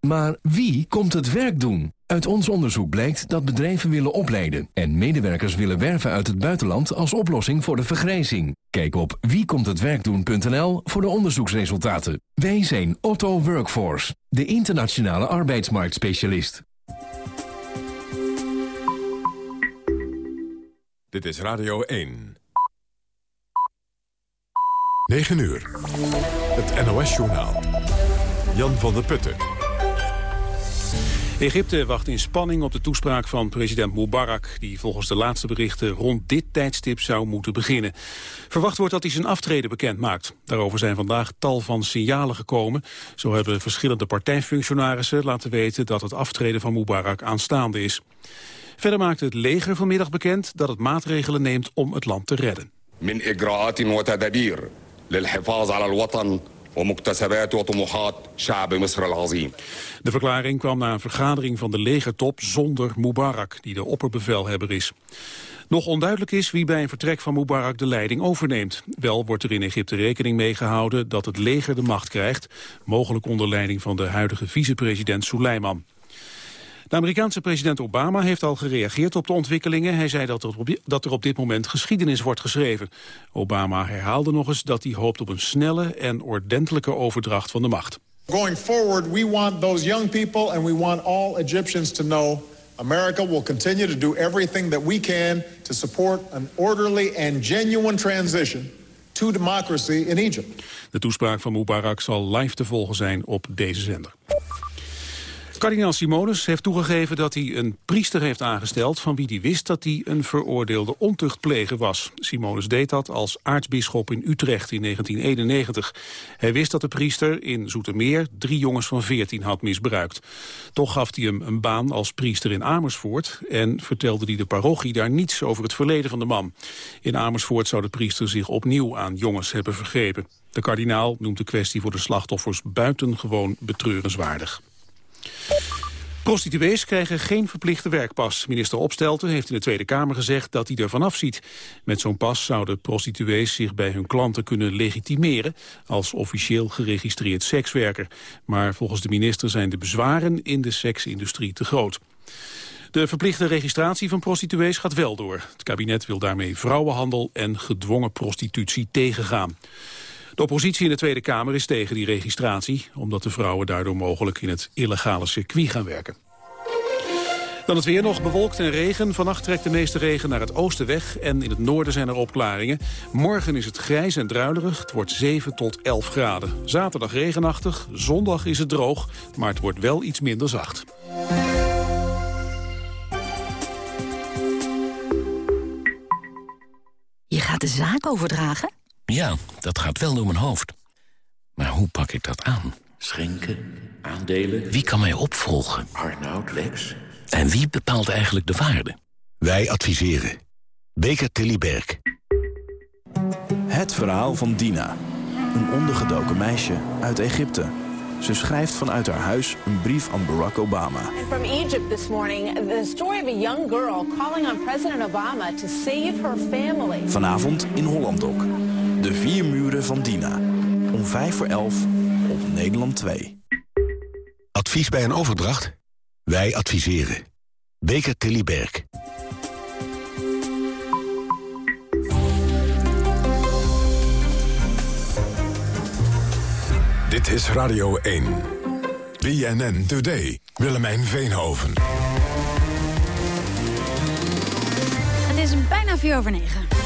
Maar wie komt het werk doen? Uit ons onderzoek blijkt dat bedrijven willen opleiden... en medewerkers willen werven uit het buitenland als oplossing voor de vergrijzing. Kijk op wiekomthetwerkdoen.nl voor de onderzoeksresultaten. Wij zijn Otto Workforce, de internationale arbeidsmarktspecialist. Dit is Radio 1. 9 uur. Het NOS-journaal. Jan van der Putten. Egypte wacht in spanning op de toespraak van president Mubarak... die volgens de laatste berichten rond dit tijdstip zou moeten beginnen. Verwacht wordt dat hij zijn aftreden bekend maakt. Daarover zijn vandaag tal van signalen gekomen. Zo hebben verschillende partijfunctionarissen laten weten... dat het aftreden van Mubarak aanstaande is. Verder maakte het leger vanmiddag bekend dat het maatregelen neemt om het land te redden. Min de verklaring kwam na een vergadering van de legertop zonder Mubarak, die de opperbevelhebber is. Nog onduidelijk is wie bij een vertrek van Mubarak de leiding overneemt. Wel wordt er in Egypte rekening mee gehouden dat het leger de macht krijgt, mogelijk onder leiding van de huidige vicepresident Suleiman. De Amerikaanse president Obama heeft al gereageerd op de ontwikkelingen. Hij zei dat er, op, dat er op dit moment geschiedenis wordt geschreven. Obama herhaalde nog eens dat hij hoopt op een snelle en ordentelijke overdracht van de macht. Going forward, we want those young people and we want all Egyptians to know America will continue to do everything that we can to support an orderly and genuine transition to democracy in Egypt. De toespraak van Mubarak zal live te volgen zijn op deze zender. Kardinaal Simonus heeft toegegeven dat hij een priester heeft aangesteld... van wie hij wist dat hij een veroordeelde ontuchtpleger was. Simonus deed dat als aartsbisschop in Utrecht in 1991. Hij wist dat de priester in Zoetermeer drie jongens van 14 had misbruikt. Toch gaf hij hem een baan als priester in Amersfoort... en vertelde hij de parochie daar niets over het verleden van de man. In Amersfoort zou de priester zich opnieuw aan jongens hebben vergrepen. De kardinaal noemt de kwestie voor de slachtoffers buitengewoon betreurenswaardig. Prostituees krijgen geen verplichte werkpas. Minister Opstelten heeft in de Tweede Kamer gezegd dat hij ervan afziet. Met zo'n pas zouden prostituees zich bij hun klanten kunnen legitimeren... als officieel geregistreerd sekswerker. Maar volgens de minister zijn de bezwaren in de seksindustrie te groot. De verplichte registratie van prostituees gaat wel door. Het kabinet wil daarmee vrouwenhandel en gedwongen prostitutie tegengaan. De oppositie in de Tweede Kamer is tegen die registratie... omdat de vrouwen daardoor mogelijk in het illegale circuit gaan werken. Dan het weer nog bewolkt en regen. Vannacht trekt de meeste regen naar het oosten weg en in het noorden zijn er opklaringen. Morgen is het grijs en druilerig. Het wordt 7 tot 11 graden. Zaterdag regenachtig, zondag is het droog, maar het wordt wel iets minder zacht. Je gaat de zaak overdragen? Ja, dat gaat wel door mijn hoofd. Maar hoe pak ik dat aan? Schenken, aandelen... Wie kan mij opvolgen? Arnoud, Lex... En wie bepaalt eigenlijk de waarde? Wij adviseren. Beker Tilly Berg. Het verhaal van Dina. Een ondergedoken meisje uit Egypte. Ze schrijft vanuit haar huis een brief aan Barack Obama. From Egypt this morning, the story of a young girl calling on President Obama to save her family. Vanavond in Hollandok. De vier muren van Dina. Om vijf voor elf op Nederland 2. Advies bij een overdracht? Wij adviseren. Beker Tilly Berg. Dit is Radio 1. BNN Today. Willemijn Veenhoven. Het is bijna vier over negen.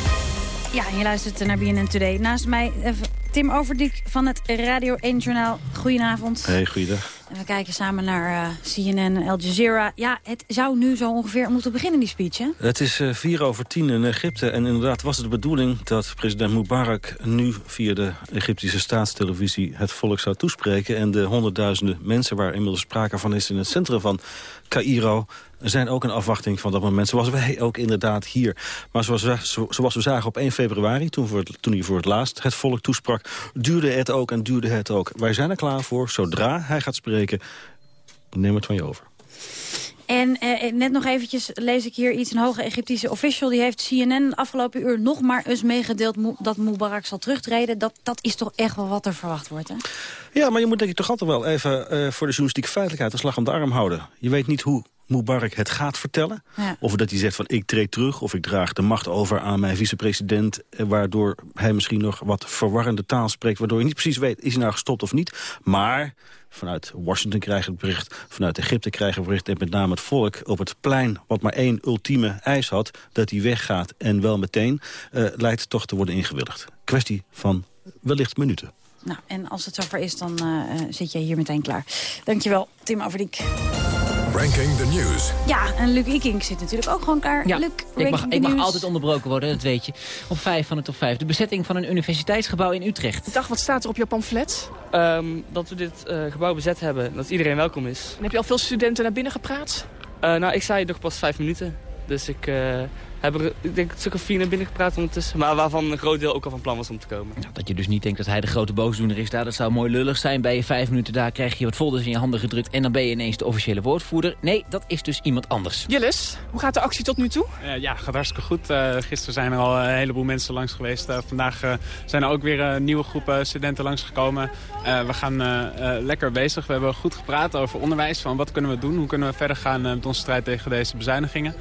Ja, je luistert naar BNN Today. Naast mij eh, Tim Overdiek van het Radio 1-journaal. Goedenavond. Hey, goeiedag. En we kijken samen naar uh, CNN, Al Jazeera. Ja, het zou nu zo ongeveer moeten beginnen, die speech, hè? Het is uh, vier over tien in Egypte. En inderdaad was het de bedoeling dat president Mubarak... nu via de Egyptische staatstelevisie het volk zou toespreken. En de honderdduizenden mensen waar inmiddels sprake van is... in het centrum van Cairo zijn ook een afwachting van dat moment. Zoals wij ook inderdaad hier. Maar zoals, zoals we zagen op 1 februari, toen, voor toen hij voor het laatst het volk toesprak... duurde het ook en duurde het ook. Wij zijn er klaar voor. Zodra hij gaat spreken, neem het van je over. En eh, net nog eventjes lees ik hier iets. Een hoge Egyptische official die heeft CNN afgelopen uur nog maar eens meegedeeld... dat Mubarak zal terugtreden. Dat, dat is toch echt wel wat er verwacht wordt, hè? Ja, maar je moet denk ik toch altijd wel even uh, voor de journalistieke feitelijkheid... een slag om de arm houden. Je weet niet hoe Mubarak het gaat vertellen. Of dat hij zegt van ik treed terug of ik draag de macht over aan mijn vicepresident... Eh, waardoor hij misschien nog wat verwarrende taal spreekt... waardoor je niet precies weet, is hij nou gestopt of niet. Maar vanuit Washington krijgen het bericht, vanuit Egypte krijgen het bericht... en met name het volk op het plein, wat maar één ultieme eis had... dat hij weggaat en wel meteen, uh, lijkt toch te worden ingewilligd. Kwestie van wellicht minuten. Nou, en als het zover is, dan uh, zit jij hier meteen klaar. Dankjewel, Tim Overdiek. Ranking the News. Ja, en Luc Ikink zit natuurlijk ook gewoon klaar. Ja, Luc, ik mag, ik mag altijd onderbroken worden, dat weet je. Op vijf van de top vijf. De bezetting van een universiteitsgebouw in Utrecht. Dag, wat staat er op jouw pamflet? Um, dat we dit uh, gebouw bezet hebben, dat iedereen welkom is. En heb je al veel studenten naar binnen gepraat? Uh, nou, ik zei nog pas vijf minuten. Dus ik... Uh, hebben er, ik denk, een stuk of vier naar binnen gepraat ondertussen. Maar waarvan een groot deel ook al van plan was om te komen. Nou, dat je dus niet denkt dat hij de grote boosdoener is daar. Dat zou mooi lullig zijn. Bij je vijf minuten daar krijg je wat folders in je handen gedrukt. En dan ben je ineens de officiële woordvoerder. Nee, dat is dus iemand anders. Jillis, hoe gaat de actie tot nu toe? Uh, ja, gaat hartstikke goed. Uh, gisteren zijn er al een heleboel mensen langs geweest. Uh, vandaag zijn er ook weer een nieuwe groepen studenten langsgekomen. we gaan lekker bezig. We hebben goed gepraat over onderwijs. Van wat kunnen we doen? Hoe kunnen we verder gaan met onze strijd tegen deze bezuinigingen?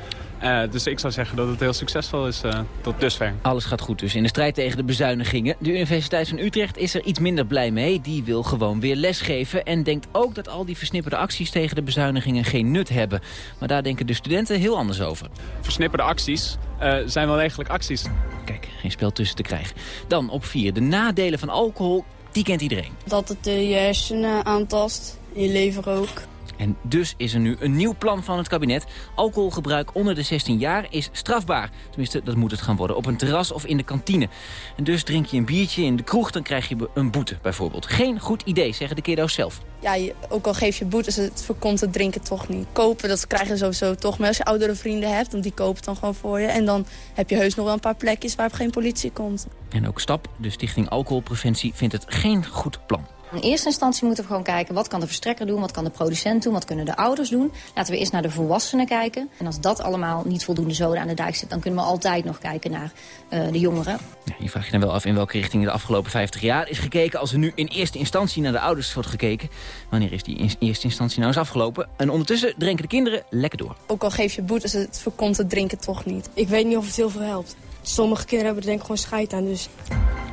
Uh, dus ik zou zeggen dat het heel succesvol is uh, tot dusver. Alles gaat goed dus in de strijd tegen de bezuinigingen. De Universiteit van Utrecht is er iets minder blij mee. Die wil gewoon weer lesgeven en denkt ook dat al die versnipperde acties tegen de bezuinigingen geen nut hebben. Maar daar denken de studenten heel anders over. Versnipperde acties uh, zijn wel degelijk acties. Kijk, geen spel tussen te krijgen. Dan op vier, de nadelen van alcohol, die kent iedereen. Dat het je hersenen aantast, je lever ook. En dus is er nu een nieuw plan van het kabinet. Alcoholgebruik onder de 16 jaar is strafbaar. Tenminste, dat moet het gaan worden op een terras of in de kantine. En dus drink je een biertje in de kroeg, dan krijg je een boete bijvoorbeeld. Geen goed idee, zeggen de kiddo's zelf. Ja, je, ook al geef je boetes, het voorkomt het drinken toch niet. Kopen, dat krijg je sowieso toch. Maar als je oudere vrienden hebt, dan die kopen het dan gewoon voor je. En dan heb je heus nog wel een paar plekjes waar geen politie komt. En ook STAP, de Stichting Alcoholpreventie, vindt het geen goed plan. In eerste instantie moeten we gewoon kijken wat kan de verstrekker doen, wat kan de producent doen, wat kunnen de ouders doen. Laten we eerst naar de volwassenen kijken. En als dat allemaal niet voldoende zoden aan de dijk zit, dan kunnen we altijd nog kijken naar uh, de jongeren. Ja, je vraagt je dan wel af in welke richting de afgelopen 50 jaar is gekeken. Als er nu in eerste instantie naar de ouders wordt gekeken, wanneer is die in eerste instantie nou eens afgelopen? En ondertussen drinken de kinderen lekker door. Ook al geef je boetes, het voorkomt het drinken toch niet. Ik weet niet of het heel veel helpt. Sommige kinderen hebben er denk ik gewoon scheid aan, dus...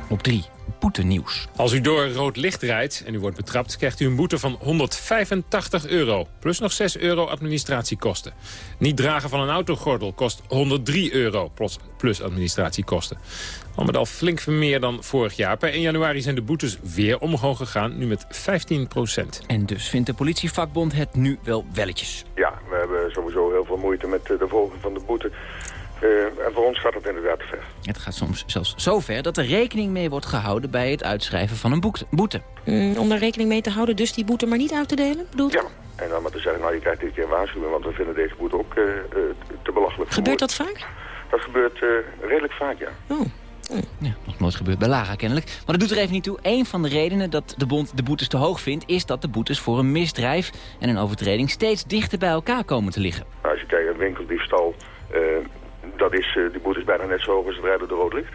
Op drie Als u door rood licht rijdt en u wordt betrapt... krijgt u een boete van 185 euro. Plus nog 6 euro administratiekosten. Niet dragen van een autogordel kost 103 euro. Plus, plus administratiekosten. Al met al flink meer dan vorig jaar. Per 1 januari zijn de boetes weer omhoog gegaan. Nu met 15 procent. En dus vindt de politievakbond het nu wel welletjes. Ja, we hebben sowieso heel veel moeite met de volging van de boete. Uh, en voor ons gaat het inderdaad te ver. Het gaat soms zelfs zo ver dat er rekening mee wordt gehouden... bij het uitschrijven van een boete. Mm, om daar rekening mee te houden, dus die boete maar niet uit te delen? Bedoelt ja, en dan maar te zeggen, nou je krijgt dit keer een waarschuwing... want we vinden deze boete ook uh, uh, te belachelijk. Gebeurt dat vaak? Dat gebeurt redelijk vaak, ja. Oh. Ja, nog nooit gebeurd bij Lara kennelijk. Maar dat doet er even niet toe. Een van de redenen dat de bond de boetes te hoog vindt... is dat de boetes voor een misdrijf en een overtreding... steeds dichter bij elkaar komen te liggen. Nou, als je kijkt naar winkeldiefstal dat is, uh, die boete is bijna net zo hoog als het rijden door rood licht.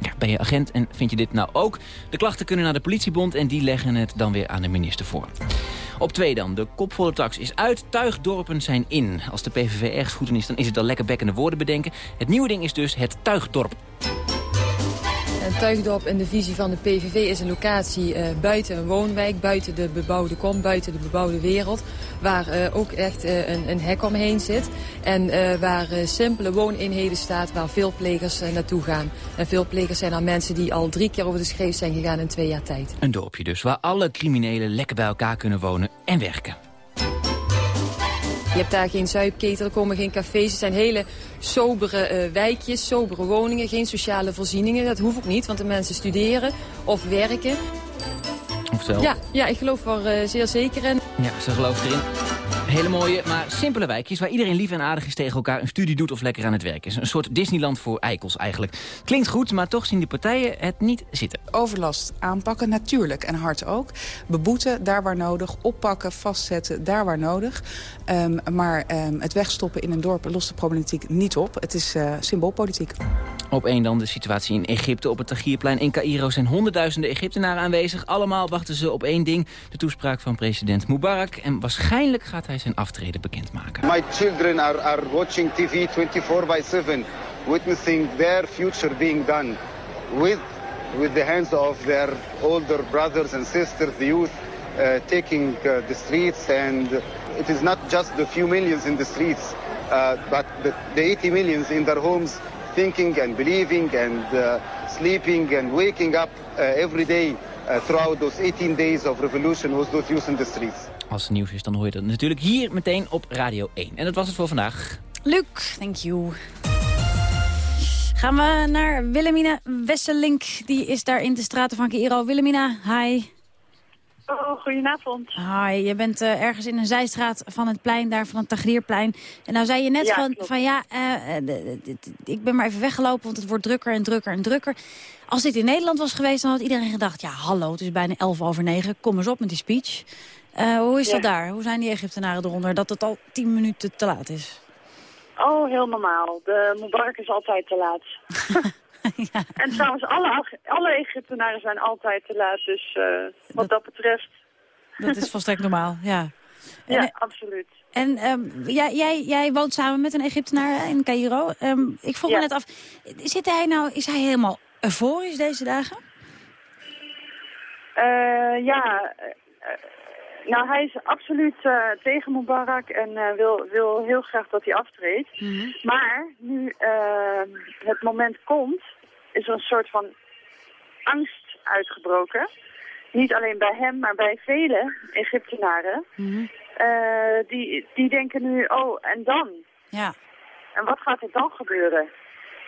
Ja, ben je agent en vind je dit nou ook? De klachten kunnen naar de politiebond en die leggen het dan weer aan de minister voor. Op twee dan. De kopvolle tax is uit, tuigdorpen zijn in. Als de PVV ergens goed in is, dan is het al lekker bekkende woorden bedenken. Het nieuwe ding is dus het tuigdorp. Een tuigdorp in de visie van de PVV is een locatie uh, buiten een woonwijk, buiten de bebouwde kom, buiten de bebouwde wereld. Waar uh, ook echt uh, een, een, hek omheen zit. En waar simpele wooneenheden staat waar veel plegers naartoe gaan. En veel plegers zijn dan mensen die al drie keer over de schreef zijn gegaan in twee jaar tijd. Een dorpje dus, waar alle criminelen lekker bij elkaar kunnen wonen en werken. Je hebt daar geen zuipketen, er komen geen cafés. Het zijn hele sobere uh, wijkjes, sobere woningen, geen sociale voorzieningen. Dat hoeft ook niet, want de mensen studeren of werken. Oftewel? Ja, ja ik geloof er uh, zeer zeker in. Ja, ze gelooft erin. Hele mooie, maar simpele wijkjes waar iedereen lief en aardig is tegen elkaar... een studie doet of lekker aan het werk is. Een soort Disneyland voor eikels eigenlijk. Klinkt goed, maar toch zien die partijen het niet zitten. Overlast aanpakken, natuurlijk, en hard ook. Beboeten, daar waar nodig. Oppakken, vastzetten, daar waar nodig. Ehm, maar ehm, het wegstoppen in een dorp lost de problematiek niet op. Het is uh, symboolpolitiek. Op één dan de situatie in Egypte. Op het Tagierplein in Cairo zijn honderdduizenden Egyptenaren aanwezig. Allemaal wachten ze op één ding. De toespraak van president Mubarak. En waarschijnlijk gaat hij zijn aftreden bekendmaken. My children are, are watching TV 24 by 7. Witnessing their future being done. With, with the hands of their older brothers and sisters, the youth. Uh, taking uh, the streets and it is not just the few millions in the streets uh, but the, the 80 millions in their homes thinking and believing and uh, sleeping and waking up uh, every day uh, throughout those 18 days of revolution was those youth in the streets. Als het nieuws is, dan hoor je dat natuurlijk hier meteen op Radio 1. En dat was het voor vandaag. Luc, thank you. Gaan we naar Willemina Wesselink. Die is daar in de straten van Cairo. Willemina, hi. Oh, goedenavond. Hi, je bent uh, ergens in een zijstraat van het plein, daar van het Tagrierplein. En nou zei je net Ja, van, klopt. van ja, eh, eh, ik ben maar even weggelopen, want het wordt drukker en drukker en drukker. Als dit in Nederland was geweest, dan had iedereen gedacht, ja hallo, het is bijna elf over negen, kom eens op met die speech. Eh, hoe is dat Ja. daar? Hoe zijn die Egyptenaren eronder dat het al tien minuten te laat is? Oh, heel normaal. De Mubarak is altijd te laat. En trouwens, alle, alle Egyptenaren zijn altijd te laat. Dus eh, wat dat betreft, Dat is volstrekt normaal, ja. Ja, eh, absoluut. En ehm, jij, jij, jij woont samen met een Egyptenaar in Cairo. Ehm, ik vroeg Ja. me net af, zit hij nou, is hij helemaal euforisch deze dagen? Ja, nou hij is absoluut eh, tegen Mubarak en eh, wil, wil heel graag dat hij aftreedt. Maar nu eh, het moment komt, is er een soort van angst uitgebroken. Niet alleen bij hem, maar bij vele Egyptenaren. Eh, die, die denken nu, oh, en dan? Ja. En wat gaat er dan gebeuren?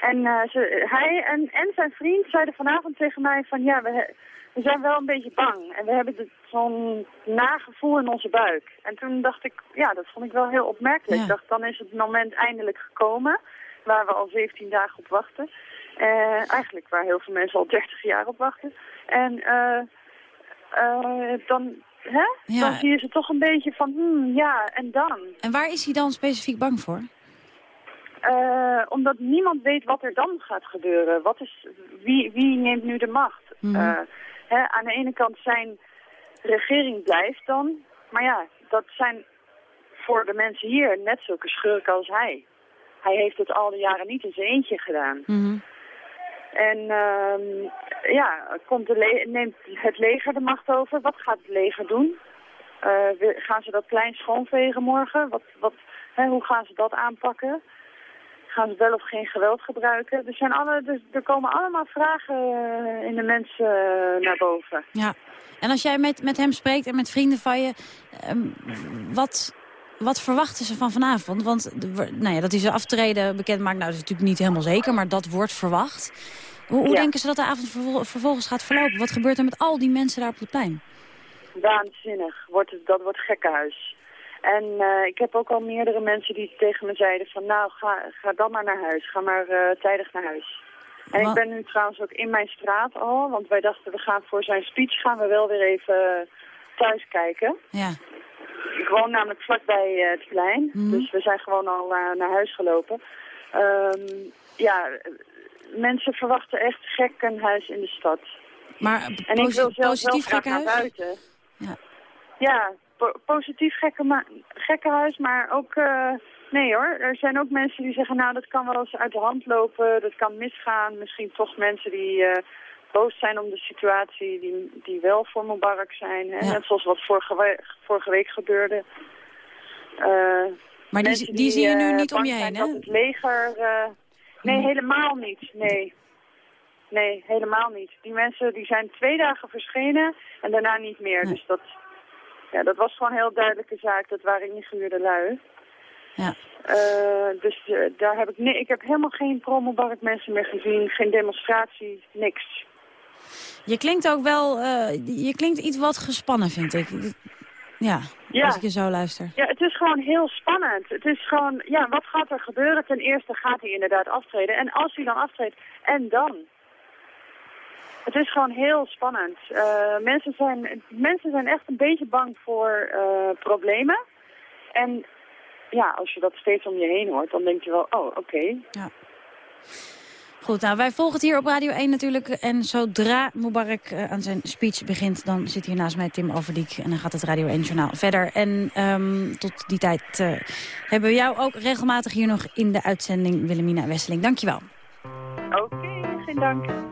En ze, hij en, en zijn vriend zeiden vanavond tegen mij van ja, we, we zijn wel een beetje bang. En we hebben dit- zo'n nagevoel in onze buik. En toen dacht ik, ja, dat vond ik wel heel opmerkelijk. Ik dacht, dan is het moment eindelijk gekomen. Waar we al 17 dagen op wachten. Eh, eigenlijk waar heel veel mensen al 30 jaar op wachten. En eh, eh, dan, hè? Ja. dan zie je ze toch een beetje van, hmm, ja, en dan? En waar is hij dan specifiek bang voor? Eh, omdat niemand weet wat er dan gaat gebeuren. Wat is, wie, wie neemt nu de macht? Eh, hè, aan de ene kant zijn regering blijft dan. Maar ja, dat zijn voor de mensen hier net zulke schurken als hij. Hij heeft het al die jaren niet in zijn eentje gedaan. En ehm, ja, komt de neemt het leger de macht over? Wat gaat het leger doen? Eh, gaan ze dat plein schoonvegen morgen? Wat, wat, hè, hoe gaan ze dat aanpakken? Gaan ze wel of geen geweld gebruiken? Er, zijn alle, er, er komen allemaal vragen eh, in de mensen eh, naar boven. Ja. En als jij met, met hem spreekt en met vrienden van je, ehm, wat, wat verwachten ze van vanavond? Want nou ja, dat hij zijn aftreden bekend maakt, nou dat is natuurlijk niet helemaal zeker, maar dat wordt verwacht. Hoe, hoe Ja. denken ze dat de avond vervol- vervolgens gaat verlopen? Wat gebeurt er met al die mensen daar op het plein? Waanzinnig. Wordt het, dat wordt gekkenhuis. En eh, ik heb ook al meerdere mensen die tegen me zeiden van nou ga, ga dan maar naar huis. Ga maar eh, tijdig naar huis. En ik ben nu trouwens ook in mijn straat al, want wij dachten we gaan voor zijn speech gaan we wel weer even thuis kijken. Ja. Ik woon namelijk vlakbij eh, het plein, Mhm. dus we zijn gewoon al naar huis gelopen. Ehm, ja, mensen verwachten echt gekkenhuis in de stad. Maar En ik wil zelf wel positief graag naar buiten. Ja. Ja, po- positief gekke gekkenhuis, maar ook... eh, nee hoor, er zijn ook mensen die zeggen... nou, dat kan wel eens uit de hand lopen, dat kan misgaan. Misschien toch mensen die eh, boos zijn om de situatie... die, die wel voor Mubarak zijn. Hè? Net zoals wat vorige, we- vorige week gebeurde. Eh, Maar die, die zie je nu niet om je heen, hè? het leger... nee, helemaal niet. Nee. Nee, helemaal niet. Die mensen die zijn twee dagen verschenen en daarna niet meer. Dus dat, ja, dat was gewoon een heel duidelijke zaak. Dat waren ingehuurde lui. Ja. Eh, dus eh, daar heb ik, nee, ik heb helemaal geen pro-Mubarak mensen meer gezien. Geen demonstratie, niks. Je klinkt ook wel, eh, je klinkt iets wat gespannen, vind ik. Ja, Ja. als ik je zo luister. Ja, het is gewoon heel spannend. Het is gewoon, ja, wat gaat er gebeuren? Ten eerste gaat hij inderdaad aftreden. En als hij dan aftreedt, en dan? Het is gewoon heel spannend. Uh, mensen, zijn, mensen zijn echt een beetje bang voor uh, problemen. En ja, als je dat steeds om je heen hoort, dan denk je wel, oh, oké. Okay. Ja. Goed, nou, wij volgen het hier op Radio 1 natuurlijk. En zodra Mubarak uh, aan zijn speech begint... dan zit hier naast mij Tim Overdiek. En dan gaat het Radio 1-journaal verder. En um, tot die tijd uh, hebben we jou ook regelmatig hier nog in de uitzending... Willemina Wesseling. Dankjewel. Oké, okay, geen dank.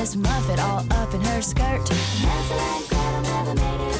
Miss Muffet all up in her skirt. Hansel and Gretel never made it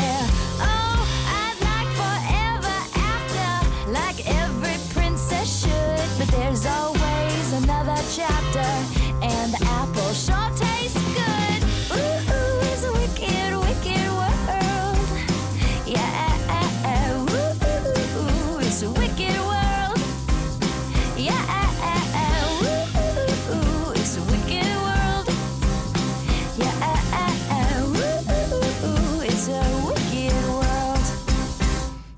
There's always another chapter, and the apple sure tastes good. Ooh, ooh, it's a wicked, wicked world. Yeah, ooh, ooh, it's a wicked world. Yeah, ooh, ooh, it's a wicked world. Yeah, ooh, ooh, it's a wicked world.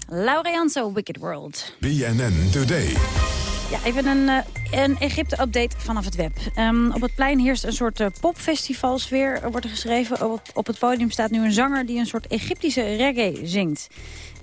Laura Wicked World. BNN Today. Ja, even een, eh, een Egypte-update vanaf het web. Ehm, op het plein heerst een soort uh, popfestivalsfeer, er wordt er geschreven. Op, het podium staat nu een zanger die een soort Egyptische reggae zingt.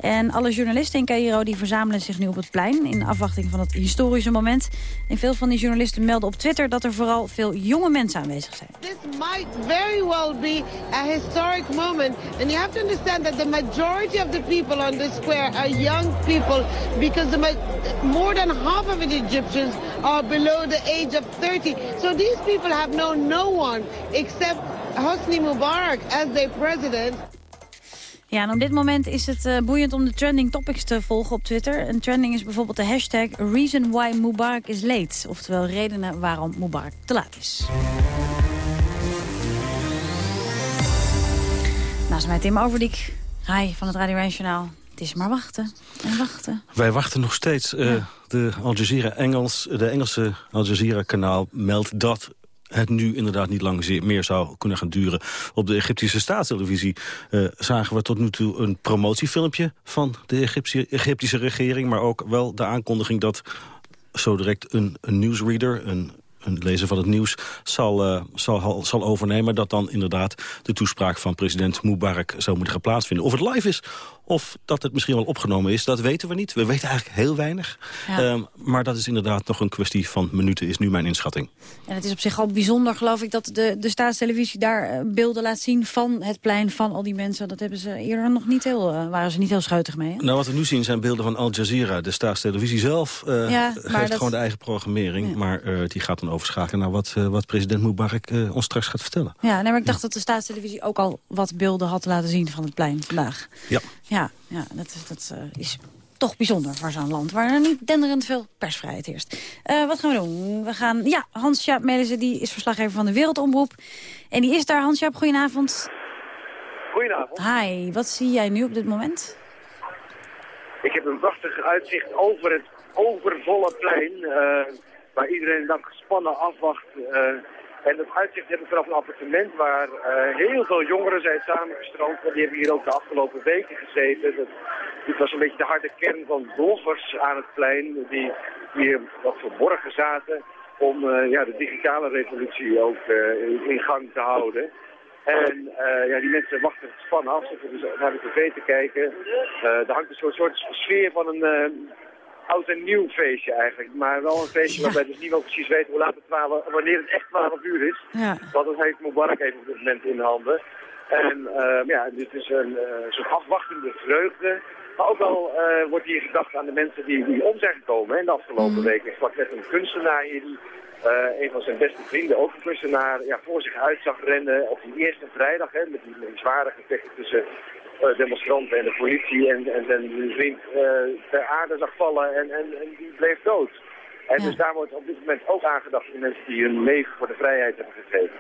En alle journalisten in Cairo die verzamelen zich nu op het plein... in afwachting van het historische moment. En veel van die journalisten melden op Twitter... dat er vooral veel jonge mensen aanwezig zijn. This might very well be a historic moment. And you have to understand that the majority of the people on the square are young people... because the more than half of the Egyptians are below the age of 30. So these people have known no one except Hosni Mubarak as their president. Ja, en op dit moment is het uh, boeiend om de trending topics te volgen op Twitter. Een trending is bijvoorbeeld de hashtag Reason Why Mubarak is Late. Oftewel redenen waarom Mubarak te laat is. Naast mij Tim Overdiek. Hi, van het Radio 1 Journaal. Het is maar wachten en wachten. Wij wachten nog steeds. Uh, ja. De Al Jazeera Engels, de Engelse Al Jazeera kanaal meldt dat het nu inderdaad niet lang meer zou kunnen gaan duren. Op de Egyptische staatstelevisie uh, zagen we tot nu toe een promotiefilmpje van de Egyptische, Egyptische regering, maar ook wel de aankondiging dat zo direct een, een newsreader, een, een lezer van het nieuws, zal, uh, zal, zal overnemen. Dat dan inderdaad de toespraak van president Mubarak zou moeten gaan plaatsvinden. Of het live is Of dat het misschien wel opgenomen is, dat weten we niet. We weten eigenlijk heel weinig. Ja. Ehm, maar dat is inderdaad nog een kwestie van minuten, is nu mijn inschatting. En het is op zich al bijzonder, geloof ik, dat de, de staatstelevisie daar eh, beelden laat zien van het plein, van al die mensen. Dat hebben ze eerder nog niet heel, eh, waren ze niet heel scheutig mee. Hè? Nou, wat we nu zien zijn beelden van Al Jazeera. De staatstelevisie zelf Ja, maar geeft dat- gewoon de eigen programmering. Maar die gaat dan overschakelen naar wat, wat president Mubarak ons straks gaat vertellen. Ja, nee, maar ik dacht dat de staatstelevisie ook al wat beelden had laten zien van het plein vandaag. Ja. Ja, ja dat, is, dat eh, is toch bijzonder voor zo'n land waar er niet denderend veel persvrijheid heerst. Eh, wat gaan we doen? We gaan, ja, Hans-Jaap Melissen, die is verslaggever van de Wereldomroep. En die is daar. Hans-Jaap, goedenavond. Goedenavond. Hi, wat zie jij nu op dit moment? Ik heb een prachtig uitzicht over het overvolle plein, eh, waar iedereen dan gespannen afwacht. En dat uitzicht heb ik vanaf een appartement waar eh, heel veel jongeren zijn samengestroomd. Die hebben hier ook de afgelopen weken gezeten. Dat, dit was een beetje de harde kern van bloggers aan het plein, die hier wat verborgen zaten om eh, ja, de digitale revolutie ook eh, in gang te houden. En ja, die mensen wachten gespannen af, zitten dus naar de tv te kijken. Eh er hangt een soort, soort sfeer van een oud en nieuw feestje eigenlijk. Maar wel een feestje waarbij dus niemand precies weet hoe laat het 12, wanneer het echt 12 uur is. Ja. Want dat heeft Mubarak even op dit moment in handen. En eh, ja, dit is een eh, soort afwachtende vreugde. Maar ook wel eh, wordt hier gedacht aan de mensen die, die om zijn gekomen hè, de afgelopen weken. Ik sprak net een kunstenaar hier die eh, een van zijn beste vrienden, ook een kunstenaar, ja, voor zich uit zag rennen op die eerste vrijdag. Hè, met, die, met die zware gevechten tussen eh, demonstranten en de politie. En, en zijn vriend eh, ter aarde zag vallen en, en, en die bleef dood. En dus daar wordt op dit moment ook aangedacht aan de mensen die hun leven voor de vrijheid hebben gegeven.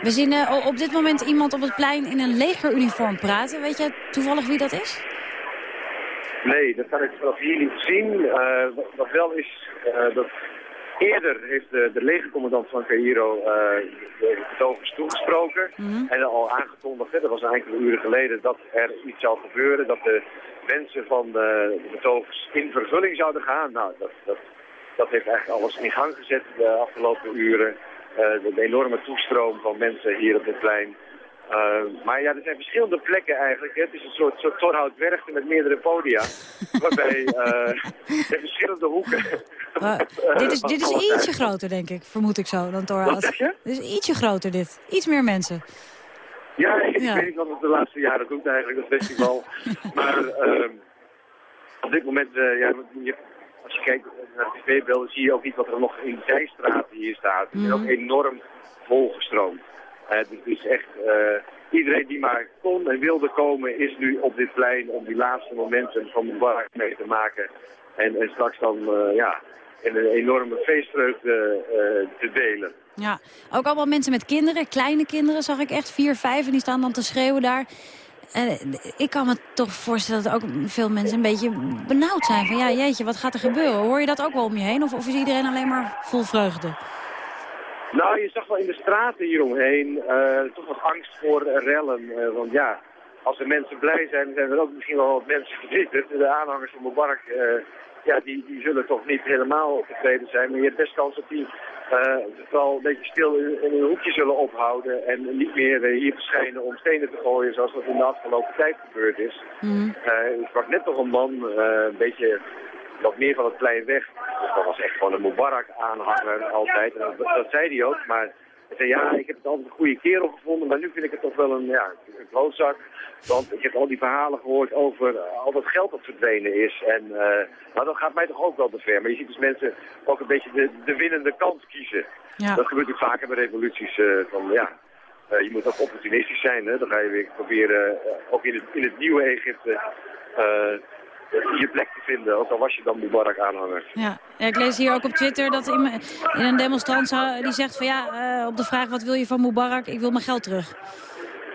We zien eh, op dit moment iemand op het plein in een legeruniform praten. Weet jij toevallig wie dat is? Nee, dat kan ik vanaf hier niet zien. Eh, wat, wel is, eh, dat eerder heeft de, de legercommandant van Cairo eh, de betogers toegesproken. En al aangekondigd, hè, dat was enkele uren geleden, dat er iets zou gebeuren. Dat de wensen van de, de betogers in vervulling zouden gaan. Nou, dat, dat, dat heeft eigenlijk alles in gang gezet de afgelopen uren. Eh, de, de enorme toestroom van mensen hier op het plein. Uh, maar ja, er zijn verschillende plekken eigenlijk. Hè. Het is een soort, soort Torhout-Werchter met meerdere podia. waarbij uh, in verschillende hoeken... Uh, dit, is, dit is ietsje groter, denk ik, vermoed ik zo, dan Torhout. Wat zeg je? Dit is ietsje groter, dit. Iets meer mensen. Ja, ik Ja. weet niet wat het de laatste jaren doet eigenlijk, dat festival. maar uh, op dit moment, uh, ja, je, als je kijkt naar de tv-beelden, zie je ook niet wat er nog in zijstraten hier staat. Het is ook enorm volgestroomd. Uh, dus het is echt, uh, iedereen die maar kon en wilde komen is nu op dit plein om die laatste momenten van Mubarak mee te maken. En, en straks dan, uh, ja, een enorme feestvreugde te delen. Ja, ook allemaal mensen met kinderen, kleine kinderen zag ik echt, vier, vijf, en die staan dan te schreeuwen daar. En ik kan me toch voorstellen dat ook veel mensen een beetje benauwd zijn. Van ja, jeetje, wat gaat er gebeuren? Hoor je dat ook wel om je heen? Of, of is iedereen alleen maar vol vreugde? Nou, je zag wel in de straten hieromheen uh, toch wat angst voor rellen. Uh, want ja, als de mensen blij zijn, zijn er ook misschien wel wat mensen verbitterd. De aanhangers van Mubarak, uh, ja, die, die zullen toch niet helemaal tevreden zijn. Maar je hebt best kans dat die vooral een beetje stil in, in, een hoekje zullen ophouden. En niet meer hier verschijnen om stenen te gooien zoals dat in de afgelopen tijd gebeurd is. Mm. ik sprak net nog een man, een beetje wat meer van het plein weg. Dus dat was echt gewoon een Mubarak-aanhanger altijd. En dat, dat, zei hij ook. Maar hij zei, ja, ik heb het altijd een goede kerel gevonden, maar nu vind ik het toch wel een, ja, een klootzak. Want ik heb al die verhalen gehoord over al dat geld dat verdwenen is. En uh, nou, dat gaat mij toch ook wel te ver. Maar je ziet dus mensen ook een beetje de, de winnende kant kiezen. Ja. Dat gebeurt natuurlijk vaker bij revoluties. Uh, van, ja, uh, je moet ook opportunistisch zijn. Hè? Dan ga je weer proberen, ook in het, in het nieuwe Egypte je plek te vinden, ook al was je dan Mubarak-aanhanger. Ja. ja, ik lees hier ook op Twitter dat in, een demonstrant die zegt van ja, uh, op de vraag wat wil je van Mubarak, ik wil mijn geld terug.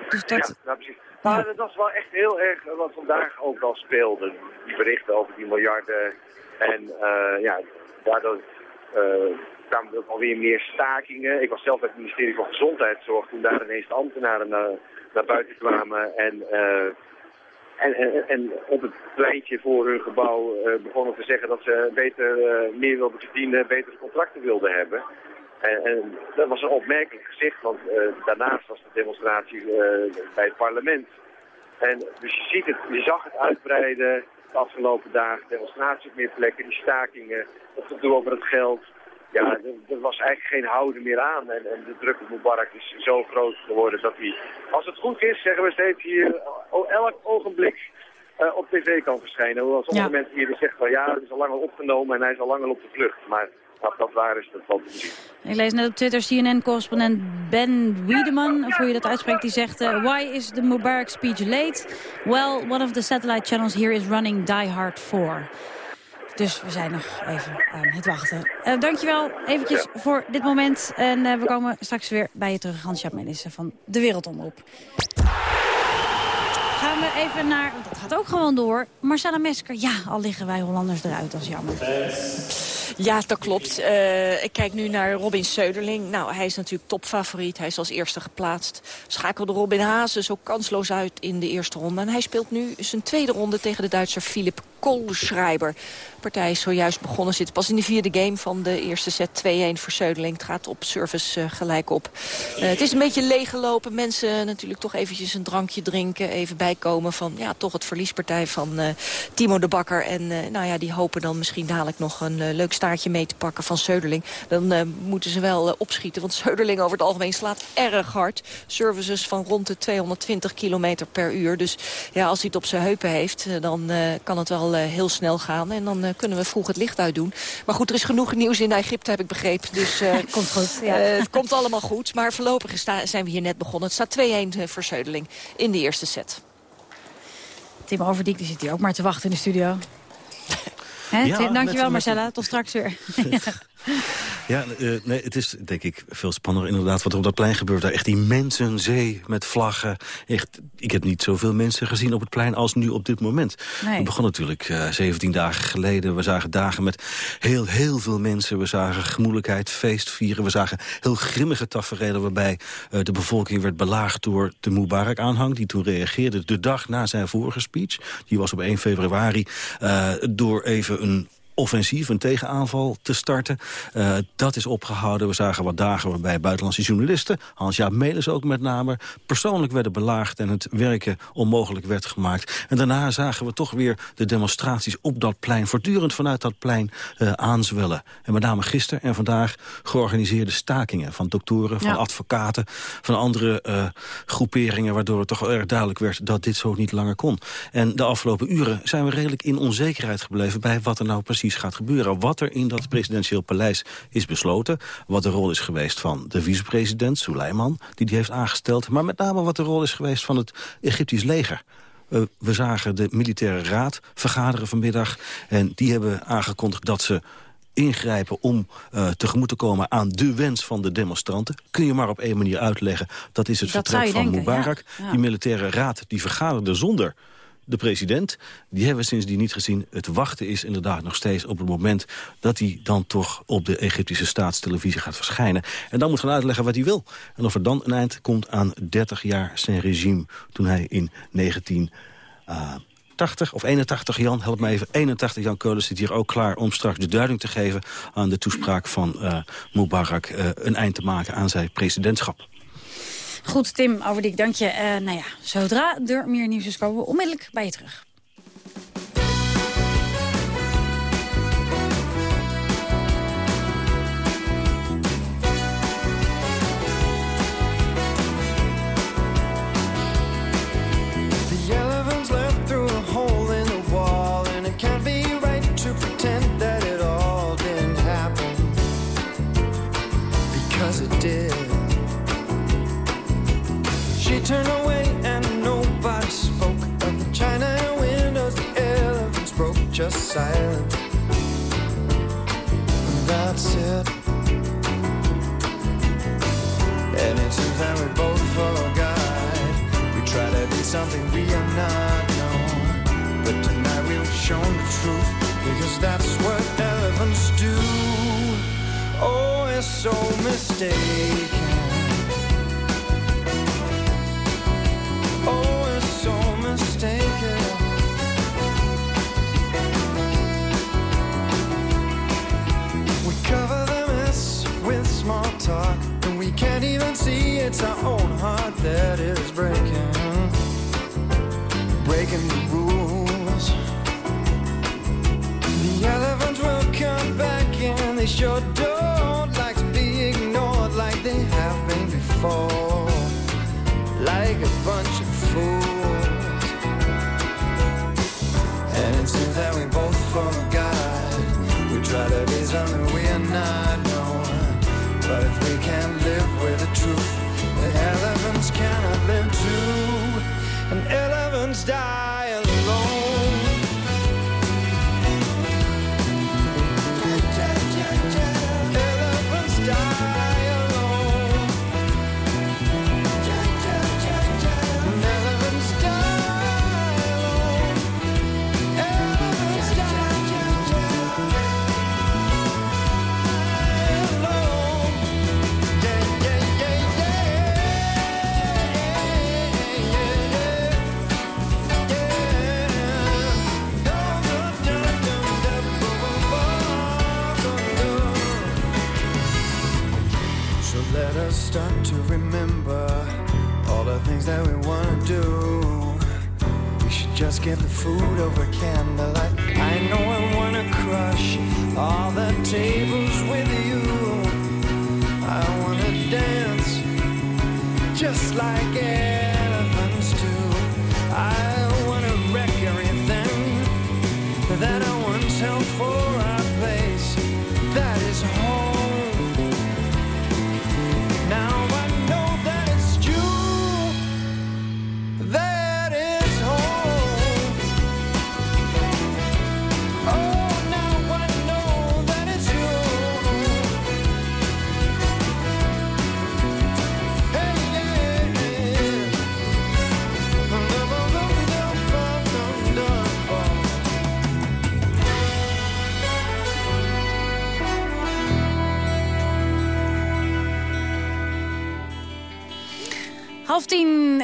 Dus dat... Ja, nou, precies. Maar dat was wel echt heel erg wat vandaag ook al speelde. Die berichten over die miljarden. En uh, ja, daardoor uh, kwamen er ook alweer meer stakingen. Ik was zelf bij het ministerie van Gezondheidszorg toen daar ineens de ambtenaren naar, naar buiten kwamen. En en, en, op het pleintje voor hun gebouw uh, begonnen te zeggen dat ze beter uh, meer wilden verdienen, betere contracten wilden hebben. En, en dat was een opmerkelijk gezicht, want uh, daarnaast was de demonstratie bij het parlement. En dus je ziet het, je zag het uitbreiden de afgelopen dagen, demonstraties op meer plekken, die stakingen, het gedoe over het geld. Ja, er, was eigenlijk geen houden meer aan. En, en de druk op Mubarak is zo groot geworden dat hij, als het goed is, zeggen we steeds hier, o- elk ogenblik eh, op tv kan verschijnen. Hoewel sommige Ja. mensen hier zeggen van ja, het is al lang al opgenomen en hij is al lang al op de vlucht. Maar of dat waar is, dat valt te zien. Ik lees net op Twitter CNN-correspondent Ben Wiedemann, of hoe je dat uitspreekt, die zegt... eh, Why is the Mubarak speech late? Well, one of the satellite channels here is running Die Hard 4. Dus we zijn nog even aan het wachten. Eh, dankjewel eventjes voor dit moment. En eh, we komen straks weer bij je terug, Hans-Jaap Melissen van De Wereldomroep. Gaan we even naar, want dat gaat ook gewoon door, Marcella Mesker. Ja, al liggen wij Hollanders eruit, dat is jammer. Ja, dat klopt. Eh, ik kijk nu naar Robin Söderling. Nou, hij is natuurlijk topfavoriet. Hij is als eerste geplaatst. Schakelde Robin Hazen zo kansloos uit in de eerste ronde. En hij speelt nu zijn tweede ronde tegen de Duitser Philip Kohlschreiber. De partij is zojuist begonnen. Zit pas in de vierde game van de eerste set 2-1 voor Söderling. Het gaat op service eh, gelijk op. Eh, het is een beetje leeggelopen. Mensen natuurlijk toch eventjes een drankje drinken. Even bijkomen van ja, toch het verliespartij van Timo de Bakker. En nou ja, die hopen dan misschien dadelijk nog een leuk staartje mee te pakken van Söderling. Dan eh, moeten ze wel eh, opschieten. Want Söderling over het algemeen slaat erg hard. Services van rond de 220 kilometer per uur. Dus ja, als hij het op zijn heupen heeft, eh, dan kan het wel heel snel gaan. En dan kunnen we vroeg het licht uitdoen. Maar goed, er is genoeg nieuws in Egypte, heb ik begrepen. Dus Komt goed, ja. het komt allemaal goed. Maar voorlopig zijn we hier net begonnen. Het staat 2-1 voor Söderling in de eerste set. Tim Overdiek die zit hier ook maar te wachten in de studio. Ja, met- dankjewel met- Marcella, tot straks weer. Ja, eh, nee, het is denk ik veel spannender inderdaad wat er op dat plein gebeurt. Daar echt die mensenzee met vlaggen. Echt, ik heb niet zoveel mensen gezien op het plein als nu op dit moment. Nee. Het begon natuurlijk eh 17 dagen geleden. We zagen dagen met heel, heel veel mensen. We zagen gemoedelijkheid, feest vieren. We zagen heel grimmige tafereelen waarbij eh, de bevolking werd belaagd door de Mubarak-aanhang. Die toen reageerde de dag na zijn vorige speech. Die was op 1 februari eh, door even een offensief, een tegenaanval te starten. Eh, dat is opgehouden. We zagen wat dagen waarbij buitenlandse journalisten... Hans-Jaap Melis ook met name... persoonlijk werden belaagd en het werken onmogelijk werd gemaakt. En daarna zagen we toch weer de demonstraties op dat plein... voortdurend vanuit dat plein eh, aanzwellen. En met name gisteren en vandaag georganiseerde stakingen... van doktoren, van Ja. advocaten, van andere eh, groeperingen... waardoor het toch erg duidelijk werd dat dit zo niet langer kon. En de afgelopen uren zijn we redelijk in onzekerheid gebleven... bij wat er nou precies gaat gebeuren. Wat er in dat presidentieel paleis is besloten. Wat de rol is geweest van de vicepresident, Suleiman... die die heeft aangesteld. Maar met name wat de rol is geweest van het Egyptisch leger. Eh, we zagen de militaire raad vergaderen vanmiddag. En die hebben aangekondigd dat ze ingrijpen om eh, tegemoet te komen aan de wens van de demonstranten. Kun je maar op één manier uitleggen. Dat is het Dat vertrek van denken, Mubarak. ja. Ja. Die militaire raad die vergaderde zonder de president. Die hebben we sindsdien niet gezien. Het wachten is inderdaad nog steeds op het moment... dat hij dan toch op de Egyptische staatstelevisie gaat verschijnen. En dan moet gaan uitleggen wat hij wil. En of er dan een eind komt aan 30 jaar zijn regime... toen hij in 1980 of 81, Jan, help me even. 81, Jan Keulen zit hier ook klaar om straks de duiding te geven... aan de toespraak van eh Mubarak eh, een eind te maken aan zijn presidentschap. Goed, Tim Overdiek, dank je. Eh, nou ja, zodra er meer nieuws is, komen we onmiddellijk bij je terug. Silent. And that's it. And it seems that we both forgot. We try to be something we are not known. But tonight we've shown the truth because that's what elephants do. Oh, it's so mistaken. it's our own heart that is breaking, breaking the rules. The elephants will come back and they sure do. Elephants die remember all the things that we want to do. We should just get the food over candlelight. I know I want to crush all the tables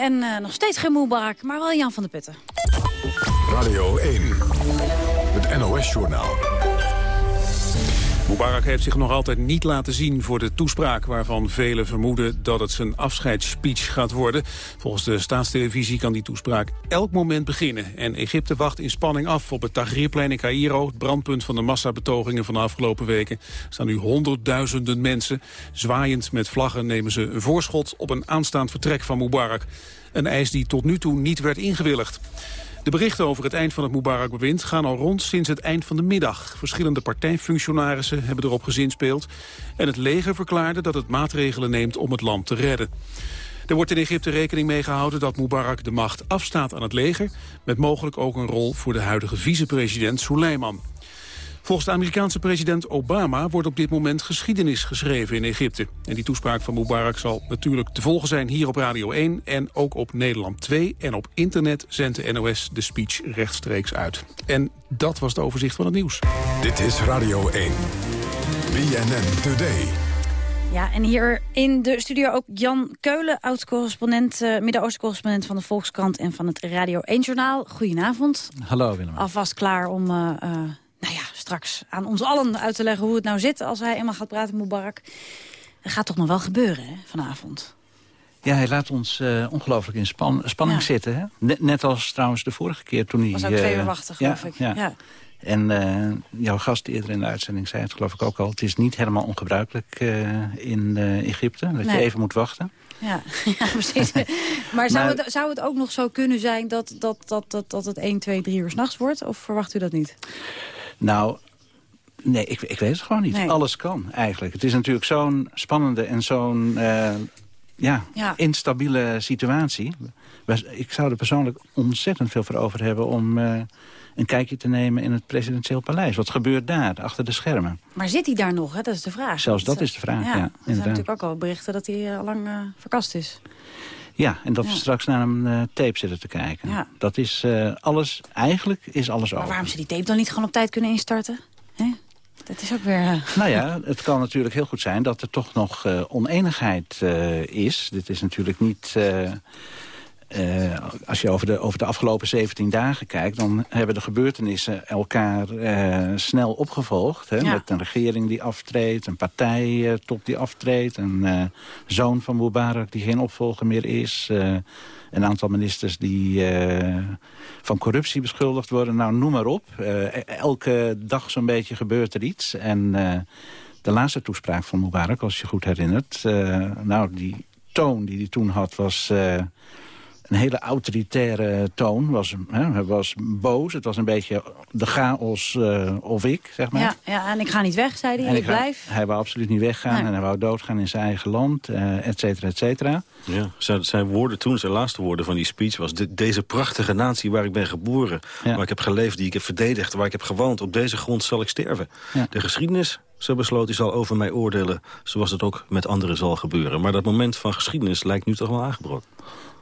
en eh, nog steeds geen Mubarak, maar wel Jan van der Putten. Radio 1, het NOS-journaal. Mubarak heeft zich nog altijd niet laten zien voor de toespraak... waarvan velen vermoeden dat het zijn afscheidsspeech gaat worden. Volgens de staatstelevisie kan die toespraak elk moment beginnen. En Egypte wacht in spanning af op het Tahrirplein in Cairo... het brandpunt van de massabetogingen van de afgelopen weken. Staan nu honderdduizenden mensen. Zwaaiend met vlaggen nemen ze een voorschot op een aanstaand vertrek van Mubarak. Een eis die tot nu toe niet werd ingewilligd. De berichten over het eind van het Mubarak-bewind gaan al rond sinds het eind van de middag. Verschillende partijfunctionarissen hebben erop gezinspeeld. En het leger verklaarde dat het maatregelen neemt om het land te redden. Er wordt in Egypte rekening mee gehouden dat Mubarak de macht afstaat aan het leger... met mogelijk ook een rol voor de huidige vicepresident Suleiman. Volgens de Amerikaanse president Obama wordt op dit moment geschiedenis geschreven in Egypte. En die toespraak van Mubarak zal natuurlijk te volgen zijn hier op Radio 1 en ook op Nederland 2. En op internet zendt de NOS de speech rechtstreeks uit. En dat was het overzicht van het nieuws. Dit is Radio 1. BNN Today. Ja, en hier in de studio ook Jan Keulen, oud-correspondent, eh, Midden-Oosten-correspondent van de Volkskrant en van het Radio 1-journaal. Goedenavond. Hallo Willem. Alvast klaar om eh, eh, nou ja, straks aan ons allen uit te leggen hoe het nou zit als hij eenmaal gaat praten, Mubarak. Dat gaat toch nog wel gebeuren hè, vanavond? Ja, hij laat ons eh, ongelooflijk in span- spanning Ja. zitten. Hè? Net, net als trouwens de vorige keer toen hij... Was ook eh, twee uur wachten, geloof ja, ik. Ja. Ja. En eh, jouw gast eerder in de uitzending zei het geloof ik ook al... het is niet helemaal ongebruikelijk eh, in eh, Egypte, dat Nee. je even moet wachten. Ja, ja precies. maar zou, Het, zou het ook nog zo kunnen zijn dat, dat, dat, dat, dat het 1, 2, 3 uur s'nachts wordt? Of verwacht u dat niet? Nou, nee, ik, ik weet het gewoon niet. Nee. Alles kan eigenlijk. Het is natuurlijk zo'n spannende en zo'n eh, ja, Ja. instabiele situatie. Ik zou er persoonlijk ontzettend veel voor over hebben... om eh, een kijkje te nemen in het presidentieel paleis. Wat gebeurt daar, achter de schermen? Maar zit hij daar nog? Hè? Dat is de vraag. Zelfs dat is de vraag, ja, er zijn natuurlijk ook al berichten dat hij eh, al lang eh, verkast is. Ja, en dat Ja. we straks naar een eh, tape zitten te kijken. Ja. Dat is eh, alles, eigenlijk is alles Maar over. waarom ze die tape dan niet gewoon op tijd kunnen instarten? Dat is ook weer... eh, Nou ja, het kan natuurlijk heel goed zijn dat er toch nog oneenigheid is. Dit is natuurlijk niet... eh, eh, als je over de, over de afgelopen 17 dagen kijkt... dan hebben de gebeurtenissen elkaar eh, snel opgevolgd. Hè, Ja. Met een regering die aftreedt, een partijtop die aftreedt... een eh, zoon van Mubarak die geen opvolger meer is... eh, een aantal ministers die eh, van corruptie beschuldigd worden. Nou, noem maar op. Eh, elke dag zo'n beetje gebeurt er iets. En eh, de laatste toespraak van Mubarak, als je goed herinnert... eh, nou, die toon die hij toen had was... eh, een hele autoritaire toon. Was, hè, hij was boos. Het was een beetje de chaos uh, of ik, zeg maar. Ja, ja, en ik ga niet weg, zei hij. En ik, ik blijf. Hij wou absoluut niet weggaan. Nee. En hij wou doodgaan in zijn eigen land, uh, et cetera, et cetera. Ja, zijn, zijn woorden toen, zijn laatste woorden van die speech was... De, deze prachtige natie waar ik ben geboren, ja. waar ik heb geleefd... die ik heb verdedigd, waar ik heb gewoond... op deze grond zal ik sterven. Ja. De geschiedenis zo besloot, hij zal over mij oordelen... zoals het ook met anderen zal gebeuren. Maar dat moment van geschiedenis lijkt nu toch wel aangebroken.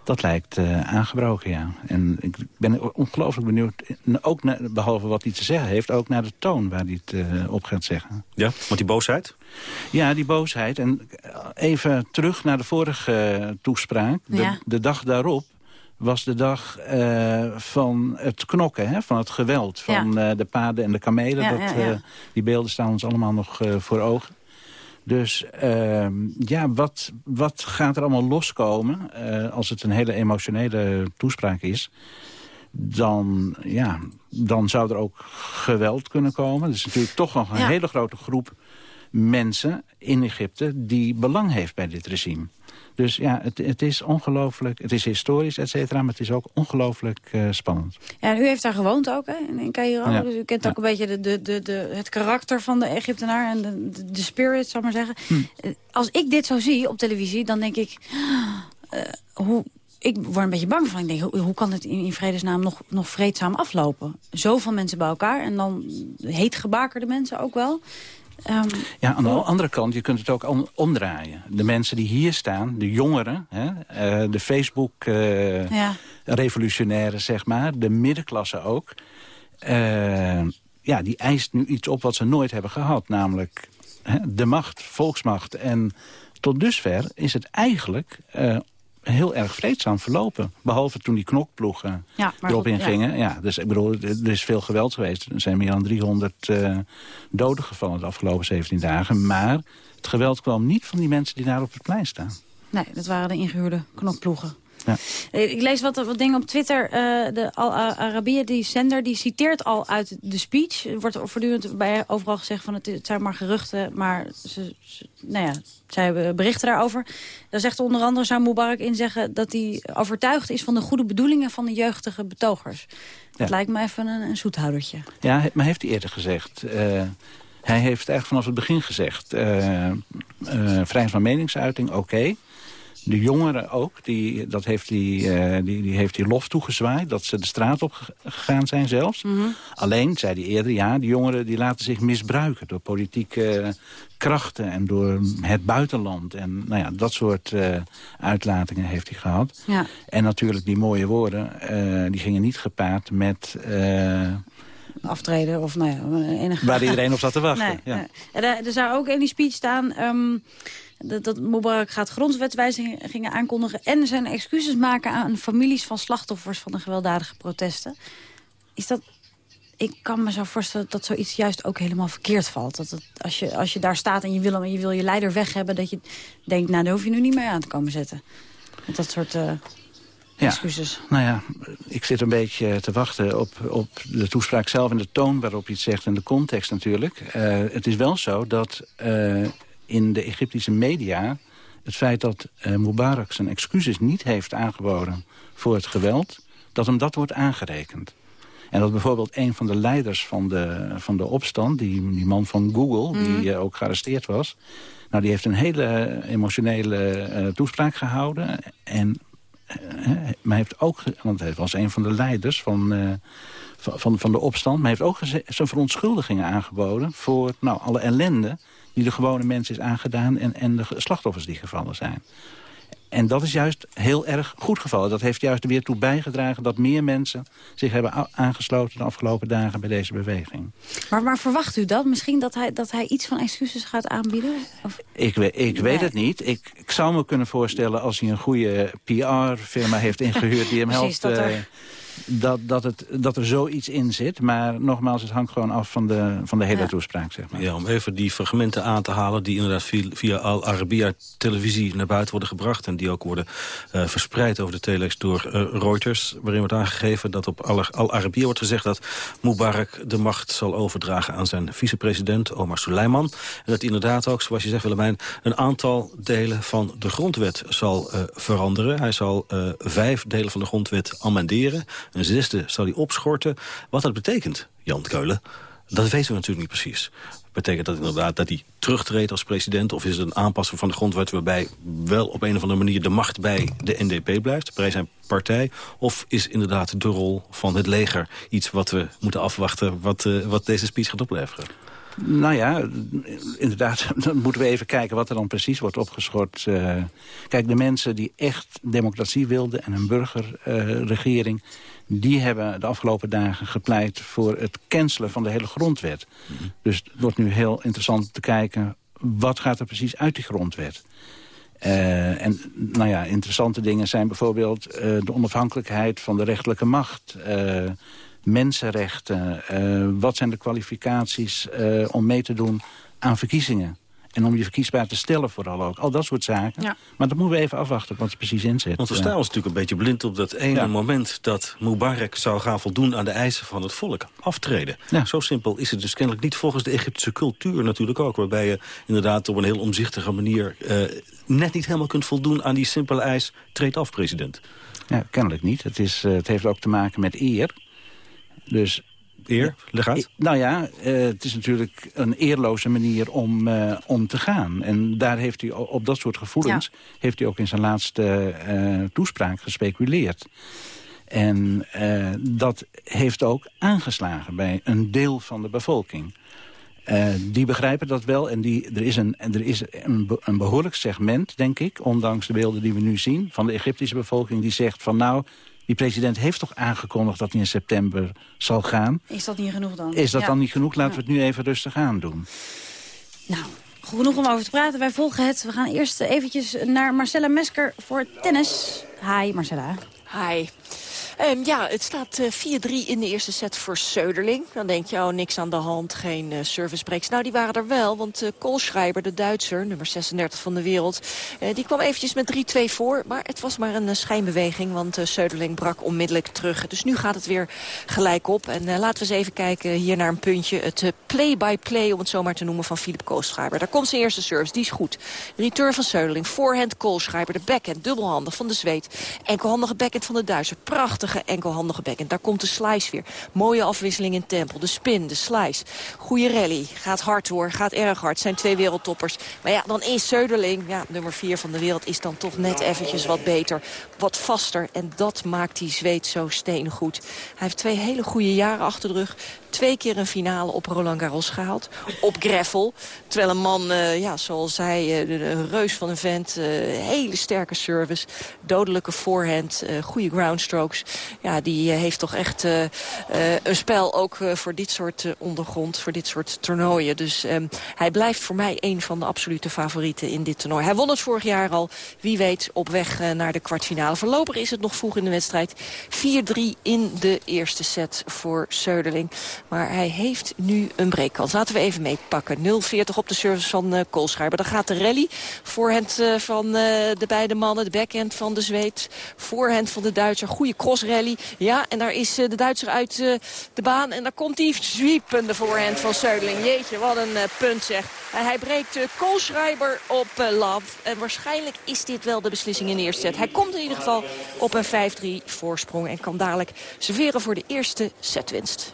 Dat lijkt uh, aangebroken, ja. En ik ben ongelooflijk benieuwd, ook naar, behalve wat hij te zeggen heeft... ook naar de toon waar hij het uh, op gaat zeggen. Ja, want die boosheid? Ja, die boosheid. En even terug naar de vorige uh, toespraak. De, ja. de dag daarop was de dag uh, van het knokken, hè? van het geweld. Van ja. uh, de paarden en de kamelen. Ja, dat, ja, uh, die beelden staan ons allemaal nog voor ogen. Dus ehm, ja, wat, wat gaat er allemaal loskomen als het een hele emotionele toespraak is? Dan, ja, dan zou er ook geweld kunnen komen. Er is natuurlijk toch nog een hele grote groep mensen in Egypte... die belang heeft bij dit regime. Dus ja, het, het is ongelooflijk, het is historisch, et cetera, maar het is ook ongelooflijk uh, spannend. Ja, en u heeft daar gewoond ook, hè, in Cairo. Ja. Dus u kent ja. ook een beetje de, de, de, de, het karakter van de Egyptenaar en de, de, de spirit, zal ik maar zeggen. Hm. Als ik dit zo zie op televisie, dan denk ik, uh, hoe... Ik word een beetje bang van. Ik denk, hoe, hoe kan het in, in vredesnaam nog, nog vreedzaam aflopen? Zoveel mensen bij elkaar en dan heet gebakerde mensen ook wel. Um, ja, aan de andere kant, je kunt het ook omdraaien. De mensen die hier staan, de jongeren, hè, uh, de Facebook-revolutionairen, uh, ja. zeg maar, de middenklasse ook. Uh, ja, die eist nu iets op wat ze nooit hebben gehad, namelijk hè, de macht, volksmacht. En tot dusver is het eigenlijk heel erg vreedzaam verlopen. Behalve toen die knokploegen ja, erop ingingen. Ja. ja. dus ik bedoel, er is veel geweld geweest. Er zijn meer dan 300 uh, doden gevallen de afgelopen 17 dagen. Maar het geweld kwam niet van die mensen die daar op het plein staan. Nee, dat waren de ingehuurde knokploegen. Ja. Ik lees wat, wat dingen op Twitter. Uh, de Al-Arabië, die zender, die citeert al uit de speech. Er wordt voortdurend bij overal gezegd van het, het zijn maar geruchten. Maar ze, ze, nou ja, zij berichten daarover. Daar zegt onder andere, zou Mubarak in zeggen... dat hij overtuigd is van de goede bedoelingen van de jeugdige betogers. Dat lijkt me even een, een zoethoudertje. Ja, maar heeft hij eerder gezegd... Uh... Hij heeft echt vanaf het begin gezegd... Uh, vrijheid van meningsuiting, oké. Okay. De jongeren ook, die, dat heeft die, uh, die, die heeft die lof toegezwaaid... dat ze de straat op gegaan zijn zelfs. Mm -hmm. Alleen, zei hij eerder, ja, die jongeren die laten zich misbruiken... door politieke krachten en door het buitenland. En nou ja, dat soort uh, uitlatingen heeft hij gehad. Ja. En natuurlijk die mooie woorden, uh, die gingen niet gepaard met... Aftreden of nou ja, enige... Waar iedereen op zat te wachten. Nee, ja. nee. Er, er, zou ook in die speech staan... Um, dat, dat Mubarak gaat grondwetswijzigingen aankondigen... en zijn excuses maken aan families van slachtoffers van de gewelddadige protesten. Is dat... Ik kan me zo voorstellen dat zoiets juist ook helemaal verkeerd valt. Dat het, als, je, als je daar staat en je wil, je wil je leider weg hebben... dat je denkt, nou, daar hoef je nu niet meer aan te komen zetten. Met dat soort... Uh, ja, excuses. nou ja, ik zit een beetje te wachten op, op de toespraak zelf... en de toon waarop je het zegt en de context natuurlijk. Uh, het is wel zo dat... Uh, in de Egyptische media het feit dat uh, Mubarak zijn excuses niet heeft aangeboden voor het geweld, dat hem dat wordt aangerekend. En dat bijvoorbeeld een van de leiders van de, van de opstand, die, die man van Google, mm. die uh, ook gearresteerd was, nou, die heeft een hele emotionele uh, toespraak gehouden. En maar heeft ook, want hij was een van de leiders van, van, van de opstand, maar heeft ook zijn verontschuldigingen aangeboden voor nou, alle ellende die de gewone mensen is aangedaan... en, en de slachtoffers die gevallen zijn. En dat is juist heel erg goed gevallen. Dat heeft juist er weer toe bijgedragen dat meer mensen zich hebben aangesloten de afgelopen dagen bij deze beweging. Maar, maar verwacht u dat? Misschien dat hij, dat hij iets van excuses gaat aanbieden? Of? Ik, ik nee. weet het niet. Ik, ik zou me kunnen voorstellen als hij een goede PR-firma heeft ingehuurd die hem helpt... Dat er dat, dat, het, dat er zoiets in zit. Maar nogmaals, het hangt gewoon af van de, van de hele Ja. toespraak. Zeg maar. Ja, om even die fragmenten aan te halen... die inderdaad via, via Al Arabiya televisie naar buiten worden gebracht... en die ook worden eh, verspreid over de telex door eh, Reuters... waarin wordt aangegeven dat op Al Al Arabiya wordt gezegd... dat Mubarak de macht zal overdragen aan zijn vicepresident Omar Suleiman. En dat hij inderdaad ook, zoals je zegt Willemijn... een aantal delen van de grondwet zal eh, veranderen. Hij zal eh, vijf delen van de grondwet amenderen. Een zesde zal hij opschorten. Wat dat betekent, Jan Keulen... Dat weten we natuurlijk niet precies. Betekent dat inderdaad dat hij terugtreedt als president... of is het een aanpassing van de grondwet... waarbij wel op een of andere manier de macht bij de NDP blijft... bij zijn partij? Of is inderdaad de rol van het leger iets wat we moeten afwachten... wat, eh, wat deze speech gaat opleveren? Nou ja, inderdaad, dan moeten we even kijken wat er dan precies wordt opgeschort. Eh, kijk, de mensen die echt democratie wilden en een burgerregering... die hebben de afgelopen dagen gepleit voor het cancelen van de hele grondwet. Dus het wordt nu heel interessant te kijken... wat gaat er precies uit die grondwet? Eh, en nou ja, interessante dingen zijn bijvoorbeeld eh, de onafhankelijkheid van de rechterlijke macht. eh, mensenrechten. wat zijn de kwalificaties om mee te doen aan verkiezingen? En om je verkiesbaar te stellen vooral ook. Al dat soort zaken. Ja. Maar dan moeten we even afwachten wat er precies in zit. Want we Eh, staan ons natuurlijk een beetje blind op dat ene Ja. moment... dat Mubarak zou gaan voldoen aan de eisen van het volk. Aftreden. Zo simpel is het dus kennelijk niet volgens de Egyptische cultuur natuurlijk ook. Waarbij je inderdaad op een heel omzichtige manier... eh, net niet helemaal kunt voldoen aan die simpele eis... treed af, president. Ja, kennelijk niet. Het, is, eh, het heeft ook te maken met eer. Dus Eer? Leg uit. Nou ja, eh, het is natuurlijk een eerloze manier om, eh, om te gaan. En daar heeft hij op dat soort gevoelens... heeft hij ook in zijn laatste eh, toespraak gespeculeerd. En eh, dat heeft ook aangeslagen bij een deel van de bevolking. Eh, die begrijpen dat wel en die, er is, een, en er is een, be- een behoorlijk segment, denk ik... ondanks de beelden die we nu zien van de Egyptische bevolking... die zegt van nou, die president heeft toch aangekondigd dat hij in september zal gaan... Is dat niet genoeg dan? is dat Ja. dan niet genoeg? Laten we het nu even rustig aan doen. Genoeg om over te praten. Wij volgen het. We gaan eerst eventjes naar Marcella Mesker voor tennis. Hi Marcella. Hi. Ehm, ja, het staat eh, 4-3 in de eerste set voor Söderling. Dan denk je, oh, niks aan de hand, geen eh, service breaks. Nou, die waren er wel, want eh Koolschreiber, de Duitser, nummer 36 van de wereld... eh, die kwam eventjes met 3-2 voor, maar het was maar een eh, schijnbeweging... want eh Söderling brak onmiddellijk terug. Dus nu gaat het weer gelijk op. En eh, laten we eens even kijken hier naar een puntje. Het eh, play-by-play, om het zo maar te noemen, van Philip Koolschreiber. Daar komt zijn eerste service, die is goed. Return van Söderling, voorhand Koolschreiber, de backhand, dubbelhandig van de Zweed. Enkelhandige backhand van de Duitser, prachtige enkelhandige backhand. Daar komt de slice weer. Mooie afwisseling in tempo, de spin, de slice. Goeie rally, gaat hard hoor, gaat erg hard. Zijn twee wereldtoppers. Maar ja, dan is Söderling, ja, nummer vier van de wereld, is dan toch net eventjes wat beter. Wat vaster en dat maakt die Zweed zo steengoed. Hij heeft twee hele goede jaren achter de rug. Twee keer een finale op Roland Garros gehaald. Op Greffel. Terwijl een man, eh, ja, zoals hij, eh, de- de- een reus van een vent. eh, hele sterke service. Dodelijke voorhand. eh goede groundstrokes. Ja, die eh, heeft toch echt eh, eh, een spel ook eh, voor dit soort eh, ondergrond. Voor dit soort toernooien. Dus ehm, hij blijft voor mij een van de absolute favorieten in dit toernooi. Hij won het vorig jaar al. Wie weet op weg eh, naar de kwartfinale. Voorlopig is het nog vroeg in de wedstrijd. 4-3 in de eerste set voor Söderling. Maar hij heeft nu een breakkans. Laten we even meepakken. 0-40 op de service van uh, Koolschreiber. Dan gaat de rally. Voorhand uh, van uh, de beide mannen. De backhand van de Zweed. Voorhand van de Duitser. Goede crossrally. Ja, en daar is de Duitser uit de baan. En daar komt die zwiepende voorhand van Söderling. Jeetje, wat een punt zeg. Hij breekt Koolschreiber op love. En waarschijnlijk is dit wel de beslissing in eerste set. Hij komt in ieder geval op een 5-3 voorsprong. En kan dadelijk serveren voor de eerste setwinst.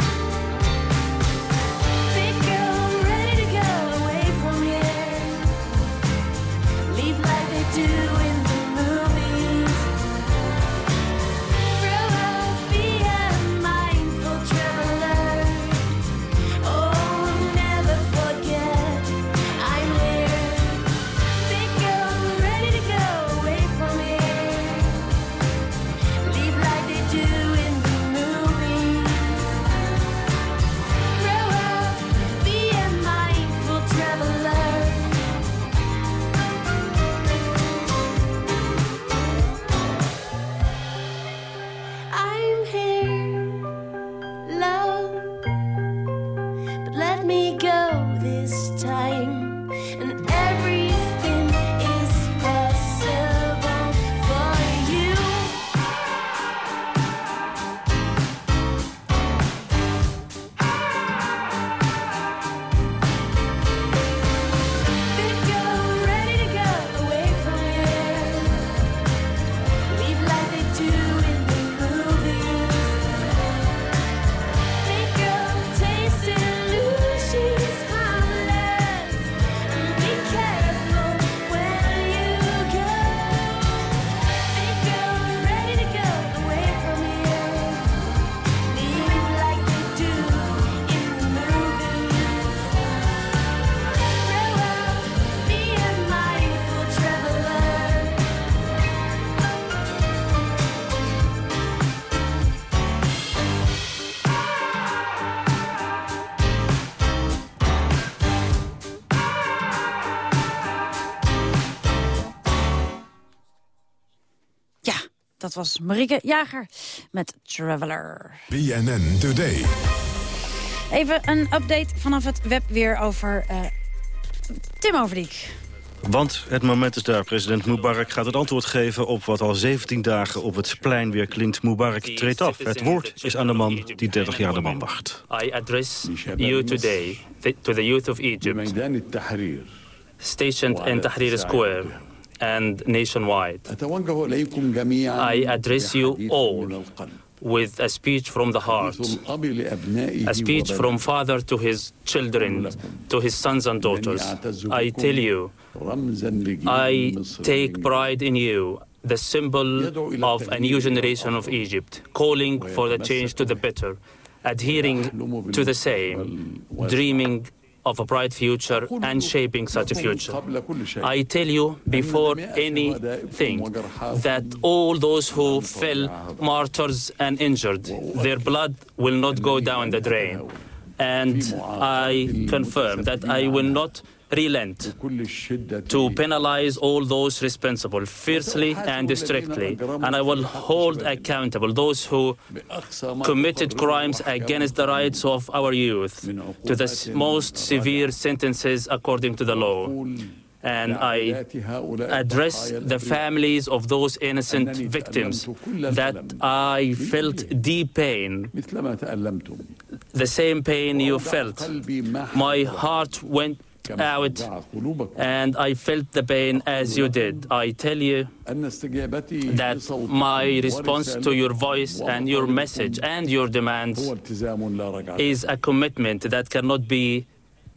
Was Marieke Jager met Traveler. BNN Today. Even een update vanaf het web weer over eh, Tim Overdiek. Want het moment is daar. President Mubarak gaat het antwoord geven op wat al 17 dagen op het plein weer klinkt. Mubarak treedt af. Het woord is aan de man die 30 jaar de man wacht. I address you today, to the youth of Egypt, stationed in Tahrir Square and nationwide. I address you all with a speech from the heart, a speech from father to his children, to his sons and daughters. I tell you, I take pride in you, the symbol of a new generation of Egypt, calling for the change to the better, adhering to the same, dreaming of a bright future and shaping such a future. I tell you before anything that all those who fell martyrs and injured, their blood will not go down the drain. And I confirm that I will not relent to penalize all those responsible fiercely and strictly, and I will hold accountable those who committed crimes against the rights of our youth to the most severe sentences according to the law. And I address the families of those innocent victims that I felt deep pain, the same pain you felt. My heart went out and I felt the pain as you did. I tell you that my response to your voice and your message and your demands is a commitment that cannot be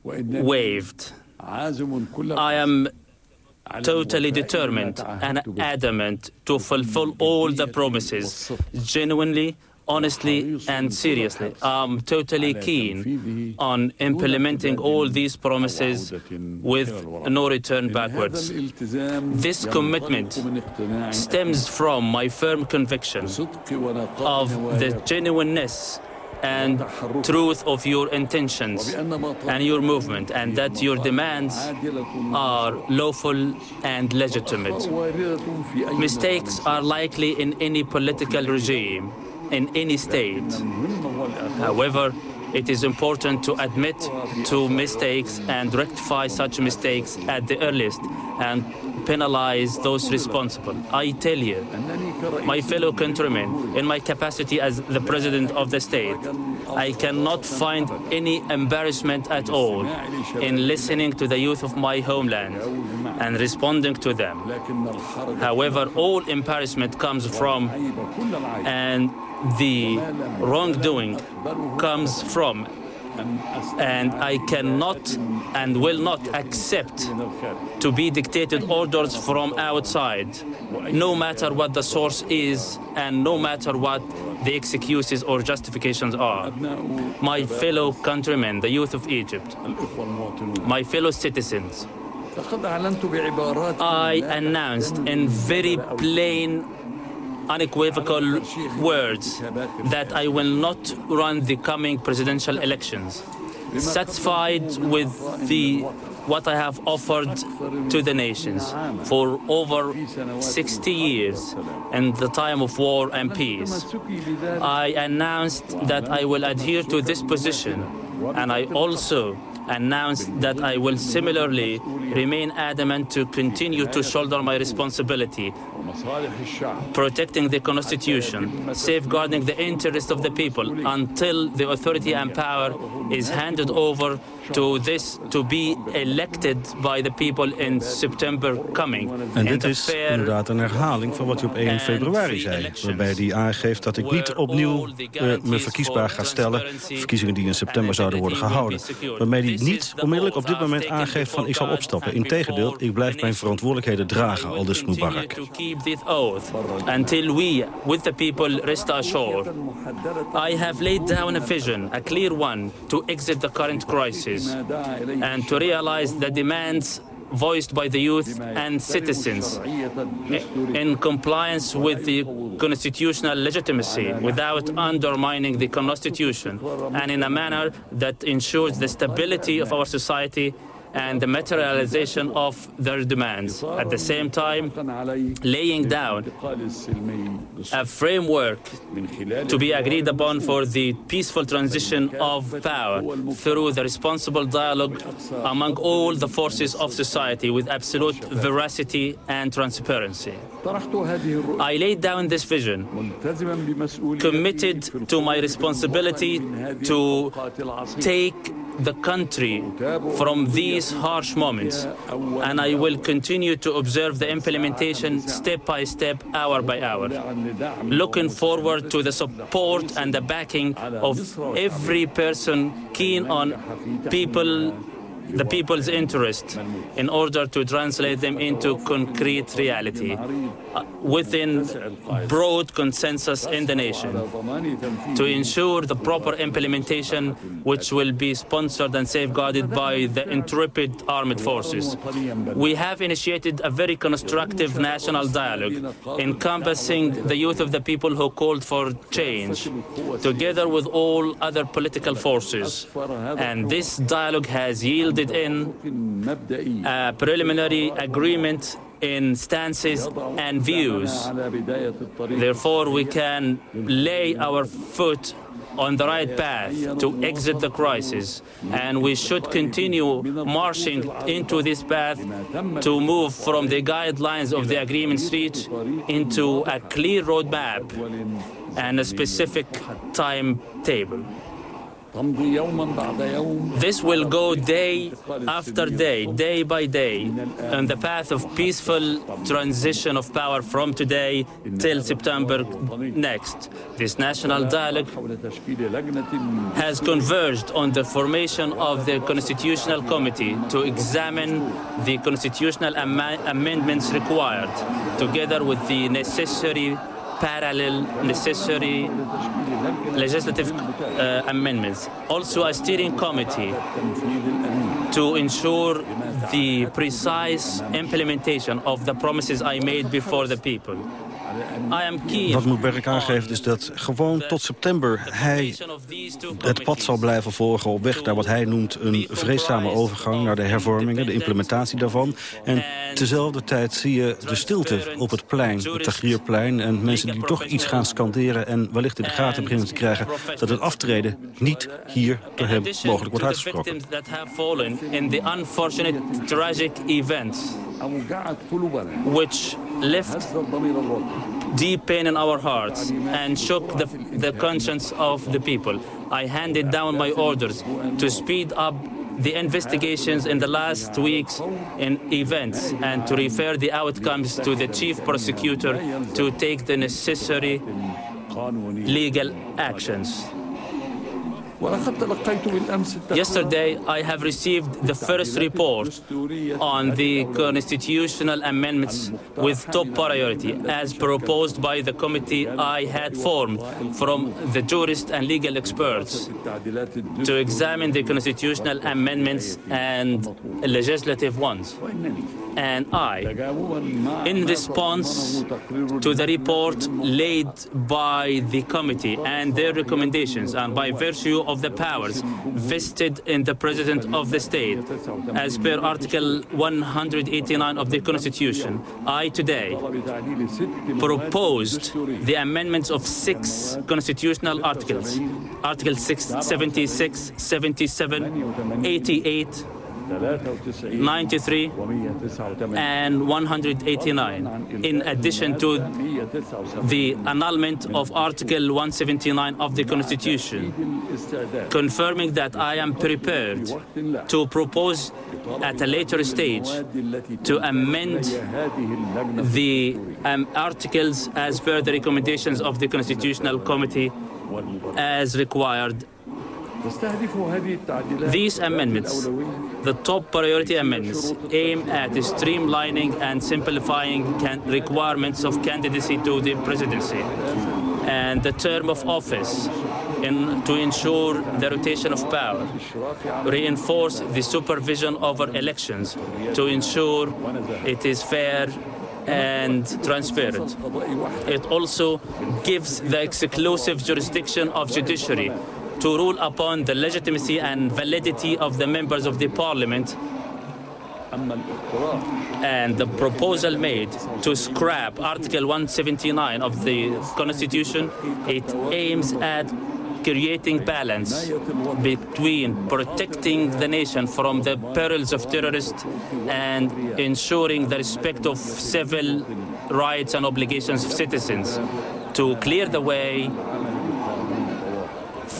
waived. I am totally determined and adamant to fulfill all the promises, genuinely, honestly, and seriously. I'm totally keen on implementing all these promises with no return backwards. This commitment stems from my firm conviction of the genuineness and truth of your intentions and your movement, and that your demands are lawful and legitimate. Mistakes are likely in any political regime, in any state. However, it is important to admit to mistakes and rectify such mistakes at the earliest and penalize those responsible. I tell you, my fellow countrymen, in my capacity as the president of the state, I cannot find any embarrassment at all in listening to the youth of my homeland and responding to them. However, all embarrassment comes from and the wrongdoing comes from and I cannot and will not accept to be dictated orders from outside, no matter what the source is and no matter what the excuses or justifications are. My fellow countrymen, the youth of Egypt, my fellow citizens, I announced in very plain unequivocal words that I will not run the coming presidential elections. Satisfied with the what I have offered to the nations for over 60 years in the time of war and peace. I announced that I will adhere to this position and I also announced that I will similarly remain adamant to continue to shoulder my responsibility protecting the constitution, safeguarding the interest of the people until the authority and power is handed over to this to be elected by the people in September coming. En dit is inderdaad een herhaling van wat hij op 1 februari zei. Waarbij hij aangeeft dat ik niet opnieuw eh, me verkiesbaar ga stellen. Verkiezingen die in september zouden worden gehouden. Waarmee hij niet onmiddellijk op dit moment aangeeft van ik zal opstappen. Integendeel, ik blijf mijn verantwoordelijkheden dragen, al dus Mubarak. until we, with the people, rest assured. I have laid down a vision, a clear one, to exit the current crisis and to realize the demands voiced by the youth and citizens in compliance with the constitutional legitimacy without undermining the constitution and in a manner that ensures the stability of our society and the materialization of their demands. At the same time, laying down a framework to be agreed upon for the peaceful transition of power through the responsible dialogue among all the forces of society with absolute veracity and transparency. I laid down this vision, committed to my responsibility to take the country from these harsh moments, and I will continue to observe the implementation step by step, hour by hour. Looking forward to the support and the backing of every person keen on people the people's interest in order to translate them into concrete reality uh, within broad consensus in the nation to ensure the proper implementation which will be sponsored and safeguarded by the intrepid armed forces. We have initiated a very constructive national dialogue encompassing the youth of the people who called for change together with all other political forces and this dialogue has yielded in a preliminary agreement in stances and views. Therefore, we can lay our foot on the right path to exit the crisis, and we should continue marching into this path to move from the guidelines of the agreements reached into a clear roadmap and a specific timetable. This will go day after day, day by day, on the path of peaceful transition of power from today till September next. This national dialogue has converged on the formation of the Constitutional Committee to examine the constitutional ama- amendments required, together with the necessary parallel necessary legislative uh, amendments. Also a steering committee to ensure the precise implementation of the promises I made before the people. Wat Mubarak aangeeft is dat gewoon tot september hij het pad zal blijven volgen op weg naar wat hij noemt een vreedzame overgang naar de hervormingen, de implementatie daarvan. En tezelfde tijd zie je de stilte op het plein, het Tahrirplein en mensen die toch iets gaan scanderen en wellicht in de gaten beginnen te krijgen dat het aftreden niet hier door hem mogelijk wordt uitgesproken. which left deep pain in our hearts and shook the, the conscience of the people. I handed down my orders to speed up the investigations in the last weeks in events and to refer the outcomes to the chief prosecutor to take the necessary legal actions. Yesterday, I have received the first report on the constitutional amendments with top priority, as proposed by the committee I had formed from the jurists and legal experts to examine the constitutional amendments and legislative ones. And I, in response to the report laid by the committee and their recommendations, and by virtue of the powers vested in the President of the state, as per Article 189 of the Constitution, I today proposed the amendments of six constitutional articles Article 6, 76, 77, 88, 93 and 189 in addition to the annulment of article 179 of the constitution confirming that i am prepared to propose at a later stage to amend the um, articles as per the recommendations of the constitutional committee as required these amendments, the top priority amendments, aim at streamlining and simplifying can- requirements of candidacy to the presidency. And the term of office in, to ensure the rotation of power, reinforce the supervision over elections to ensure it is fair and transparent. It also gives the exclusive jurisdiction of judiciary to rule upon the legitimacy and validity of the members of the parliament and the proposal made to scrap Article 179 of the Constitution, it aims at creating balance between protecting the nation from the perils of terrorists and ensuring the respect of civil rights and obligations of citizens. To clear the way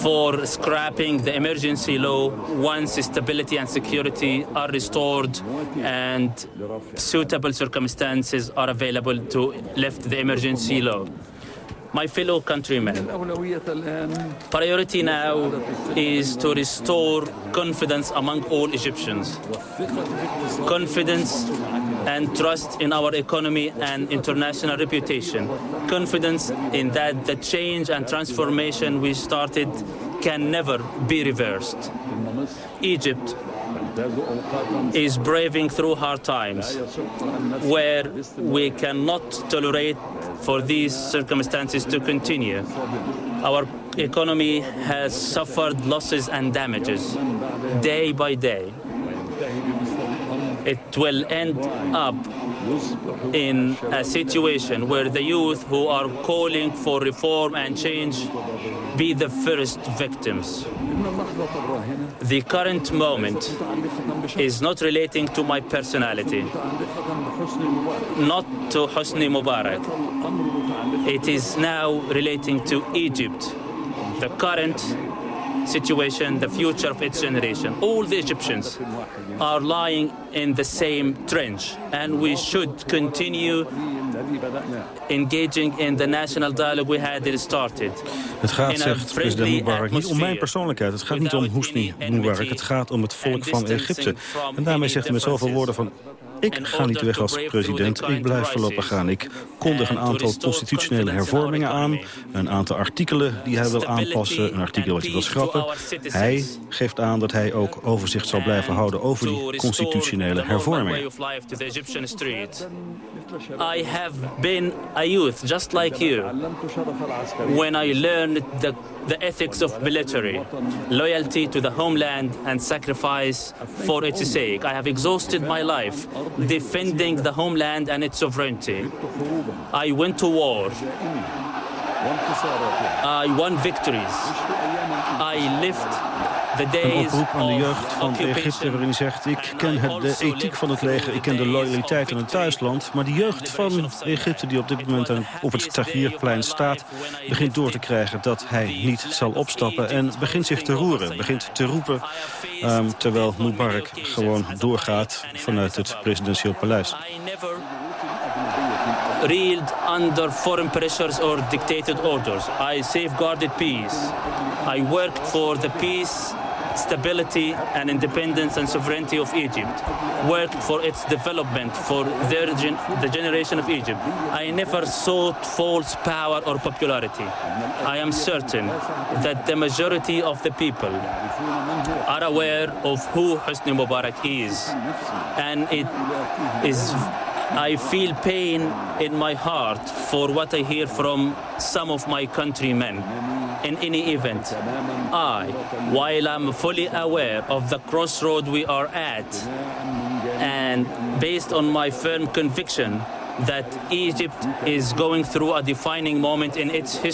for scrapping the emergency law once stability and security are restored and suitable circumstances are available to lift the emergency law. My fellow countrymen, priority now is to restore confidence among all Egyptians. Confidence and trust in our economy and international reputation. Confidence in that the change and transformation we started can never be reversed. Egypt is braving through hard times where we cannot tolerate for these circumstances to continue. Our economy has suffered losses and damages day by day. It will end up in a situation where the youth who are calling for reform and change be the first victims. The current moment is not relating to my personality, not to Hosni Mubarak. It is now relating to Egypt, the current situation, the future of its generation. All the Egyptians are lying in the same trench, and we should continue engaging in the national dialogue we had started. Het gaat, zegt president Mubarak, niet om mijn persoonlijkheid. Het gaat niet om Hosni Mubarak. Het gaat om het volk van Egypte. En daarmee zegt hij met zoveel woorden van... Ik ga niet weg als president, ik blijf voorlopig gaan. Ik kondig een aantal constitutionele hervormingen aan. Een aantal artikelen die hij wil aanpassen. Een artikel wat hij wil schrappen. Hij geeft aan dat hij ook overzicht zal blijven houden over die constitutionele way hervormingen. of to the Egyptian street. I have been a youth just like you when I learned the, the ethics of military, loyalty to the homeland and sacrifice for its sake. I have exhausted my life defending the homeland and its sovereignty. I went to war. I won victories. I lived Een oproep aan de jeugd van Egypte waarin hij zegt... ik ken het, de ethiek van het leger, ik ken de loyaliteit aan het thuisland... maar de jeugd van Egypte die op dit moment op het Tahrirplein staat... begint door te krijgen dat hij niet zal opstappen... en begint zich te roeren, begint te roepen... ehm, terwijl Mubarak gewoon doorgaat vanuit het presidentieel paleis. reeled under foreign pressures or dictated orders. I safeguarded peace. I worked for the peace, stability and independence and sovereignty of Egypt. Worked for its development, for their gen- the generation of Egypt. I never sought false power or popularity. I am certain that the majority of the people are aware of who Hosni Mubarak is. And it is I feel pain in my heart for what I hear from some of my countrymen in any event. I, while I'm fully aware of the crossroad we are at, and based on my firm conviction that Egypt is going through a defining moment in its history,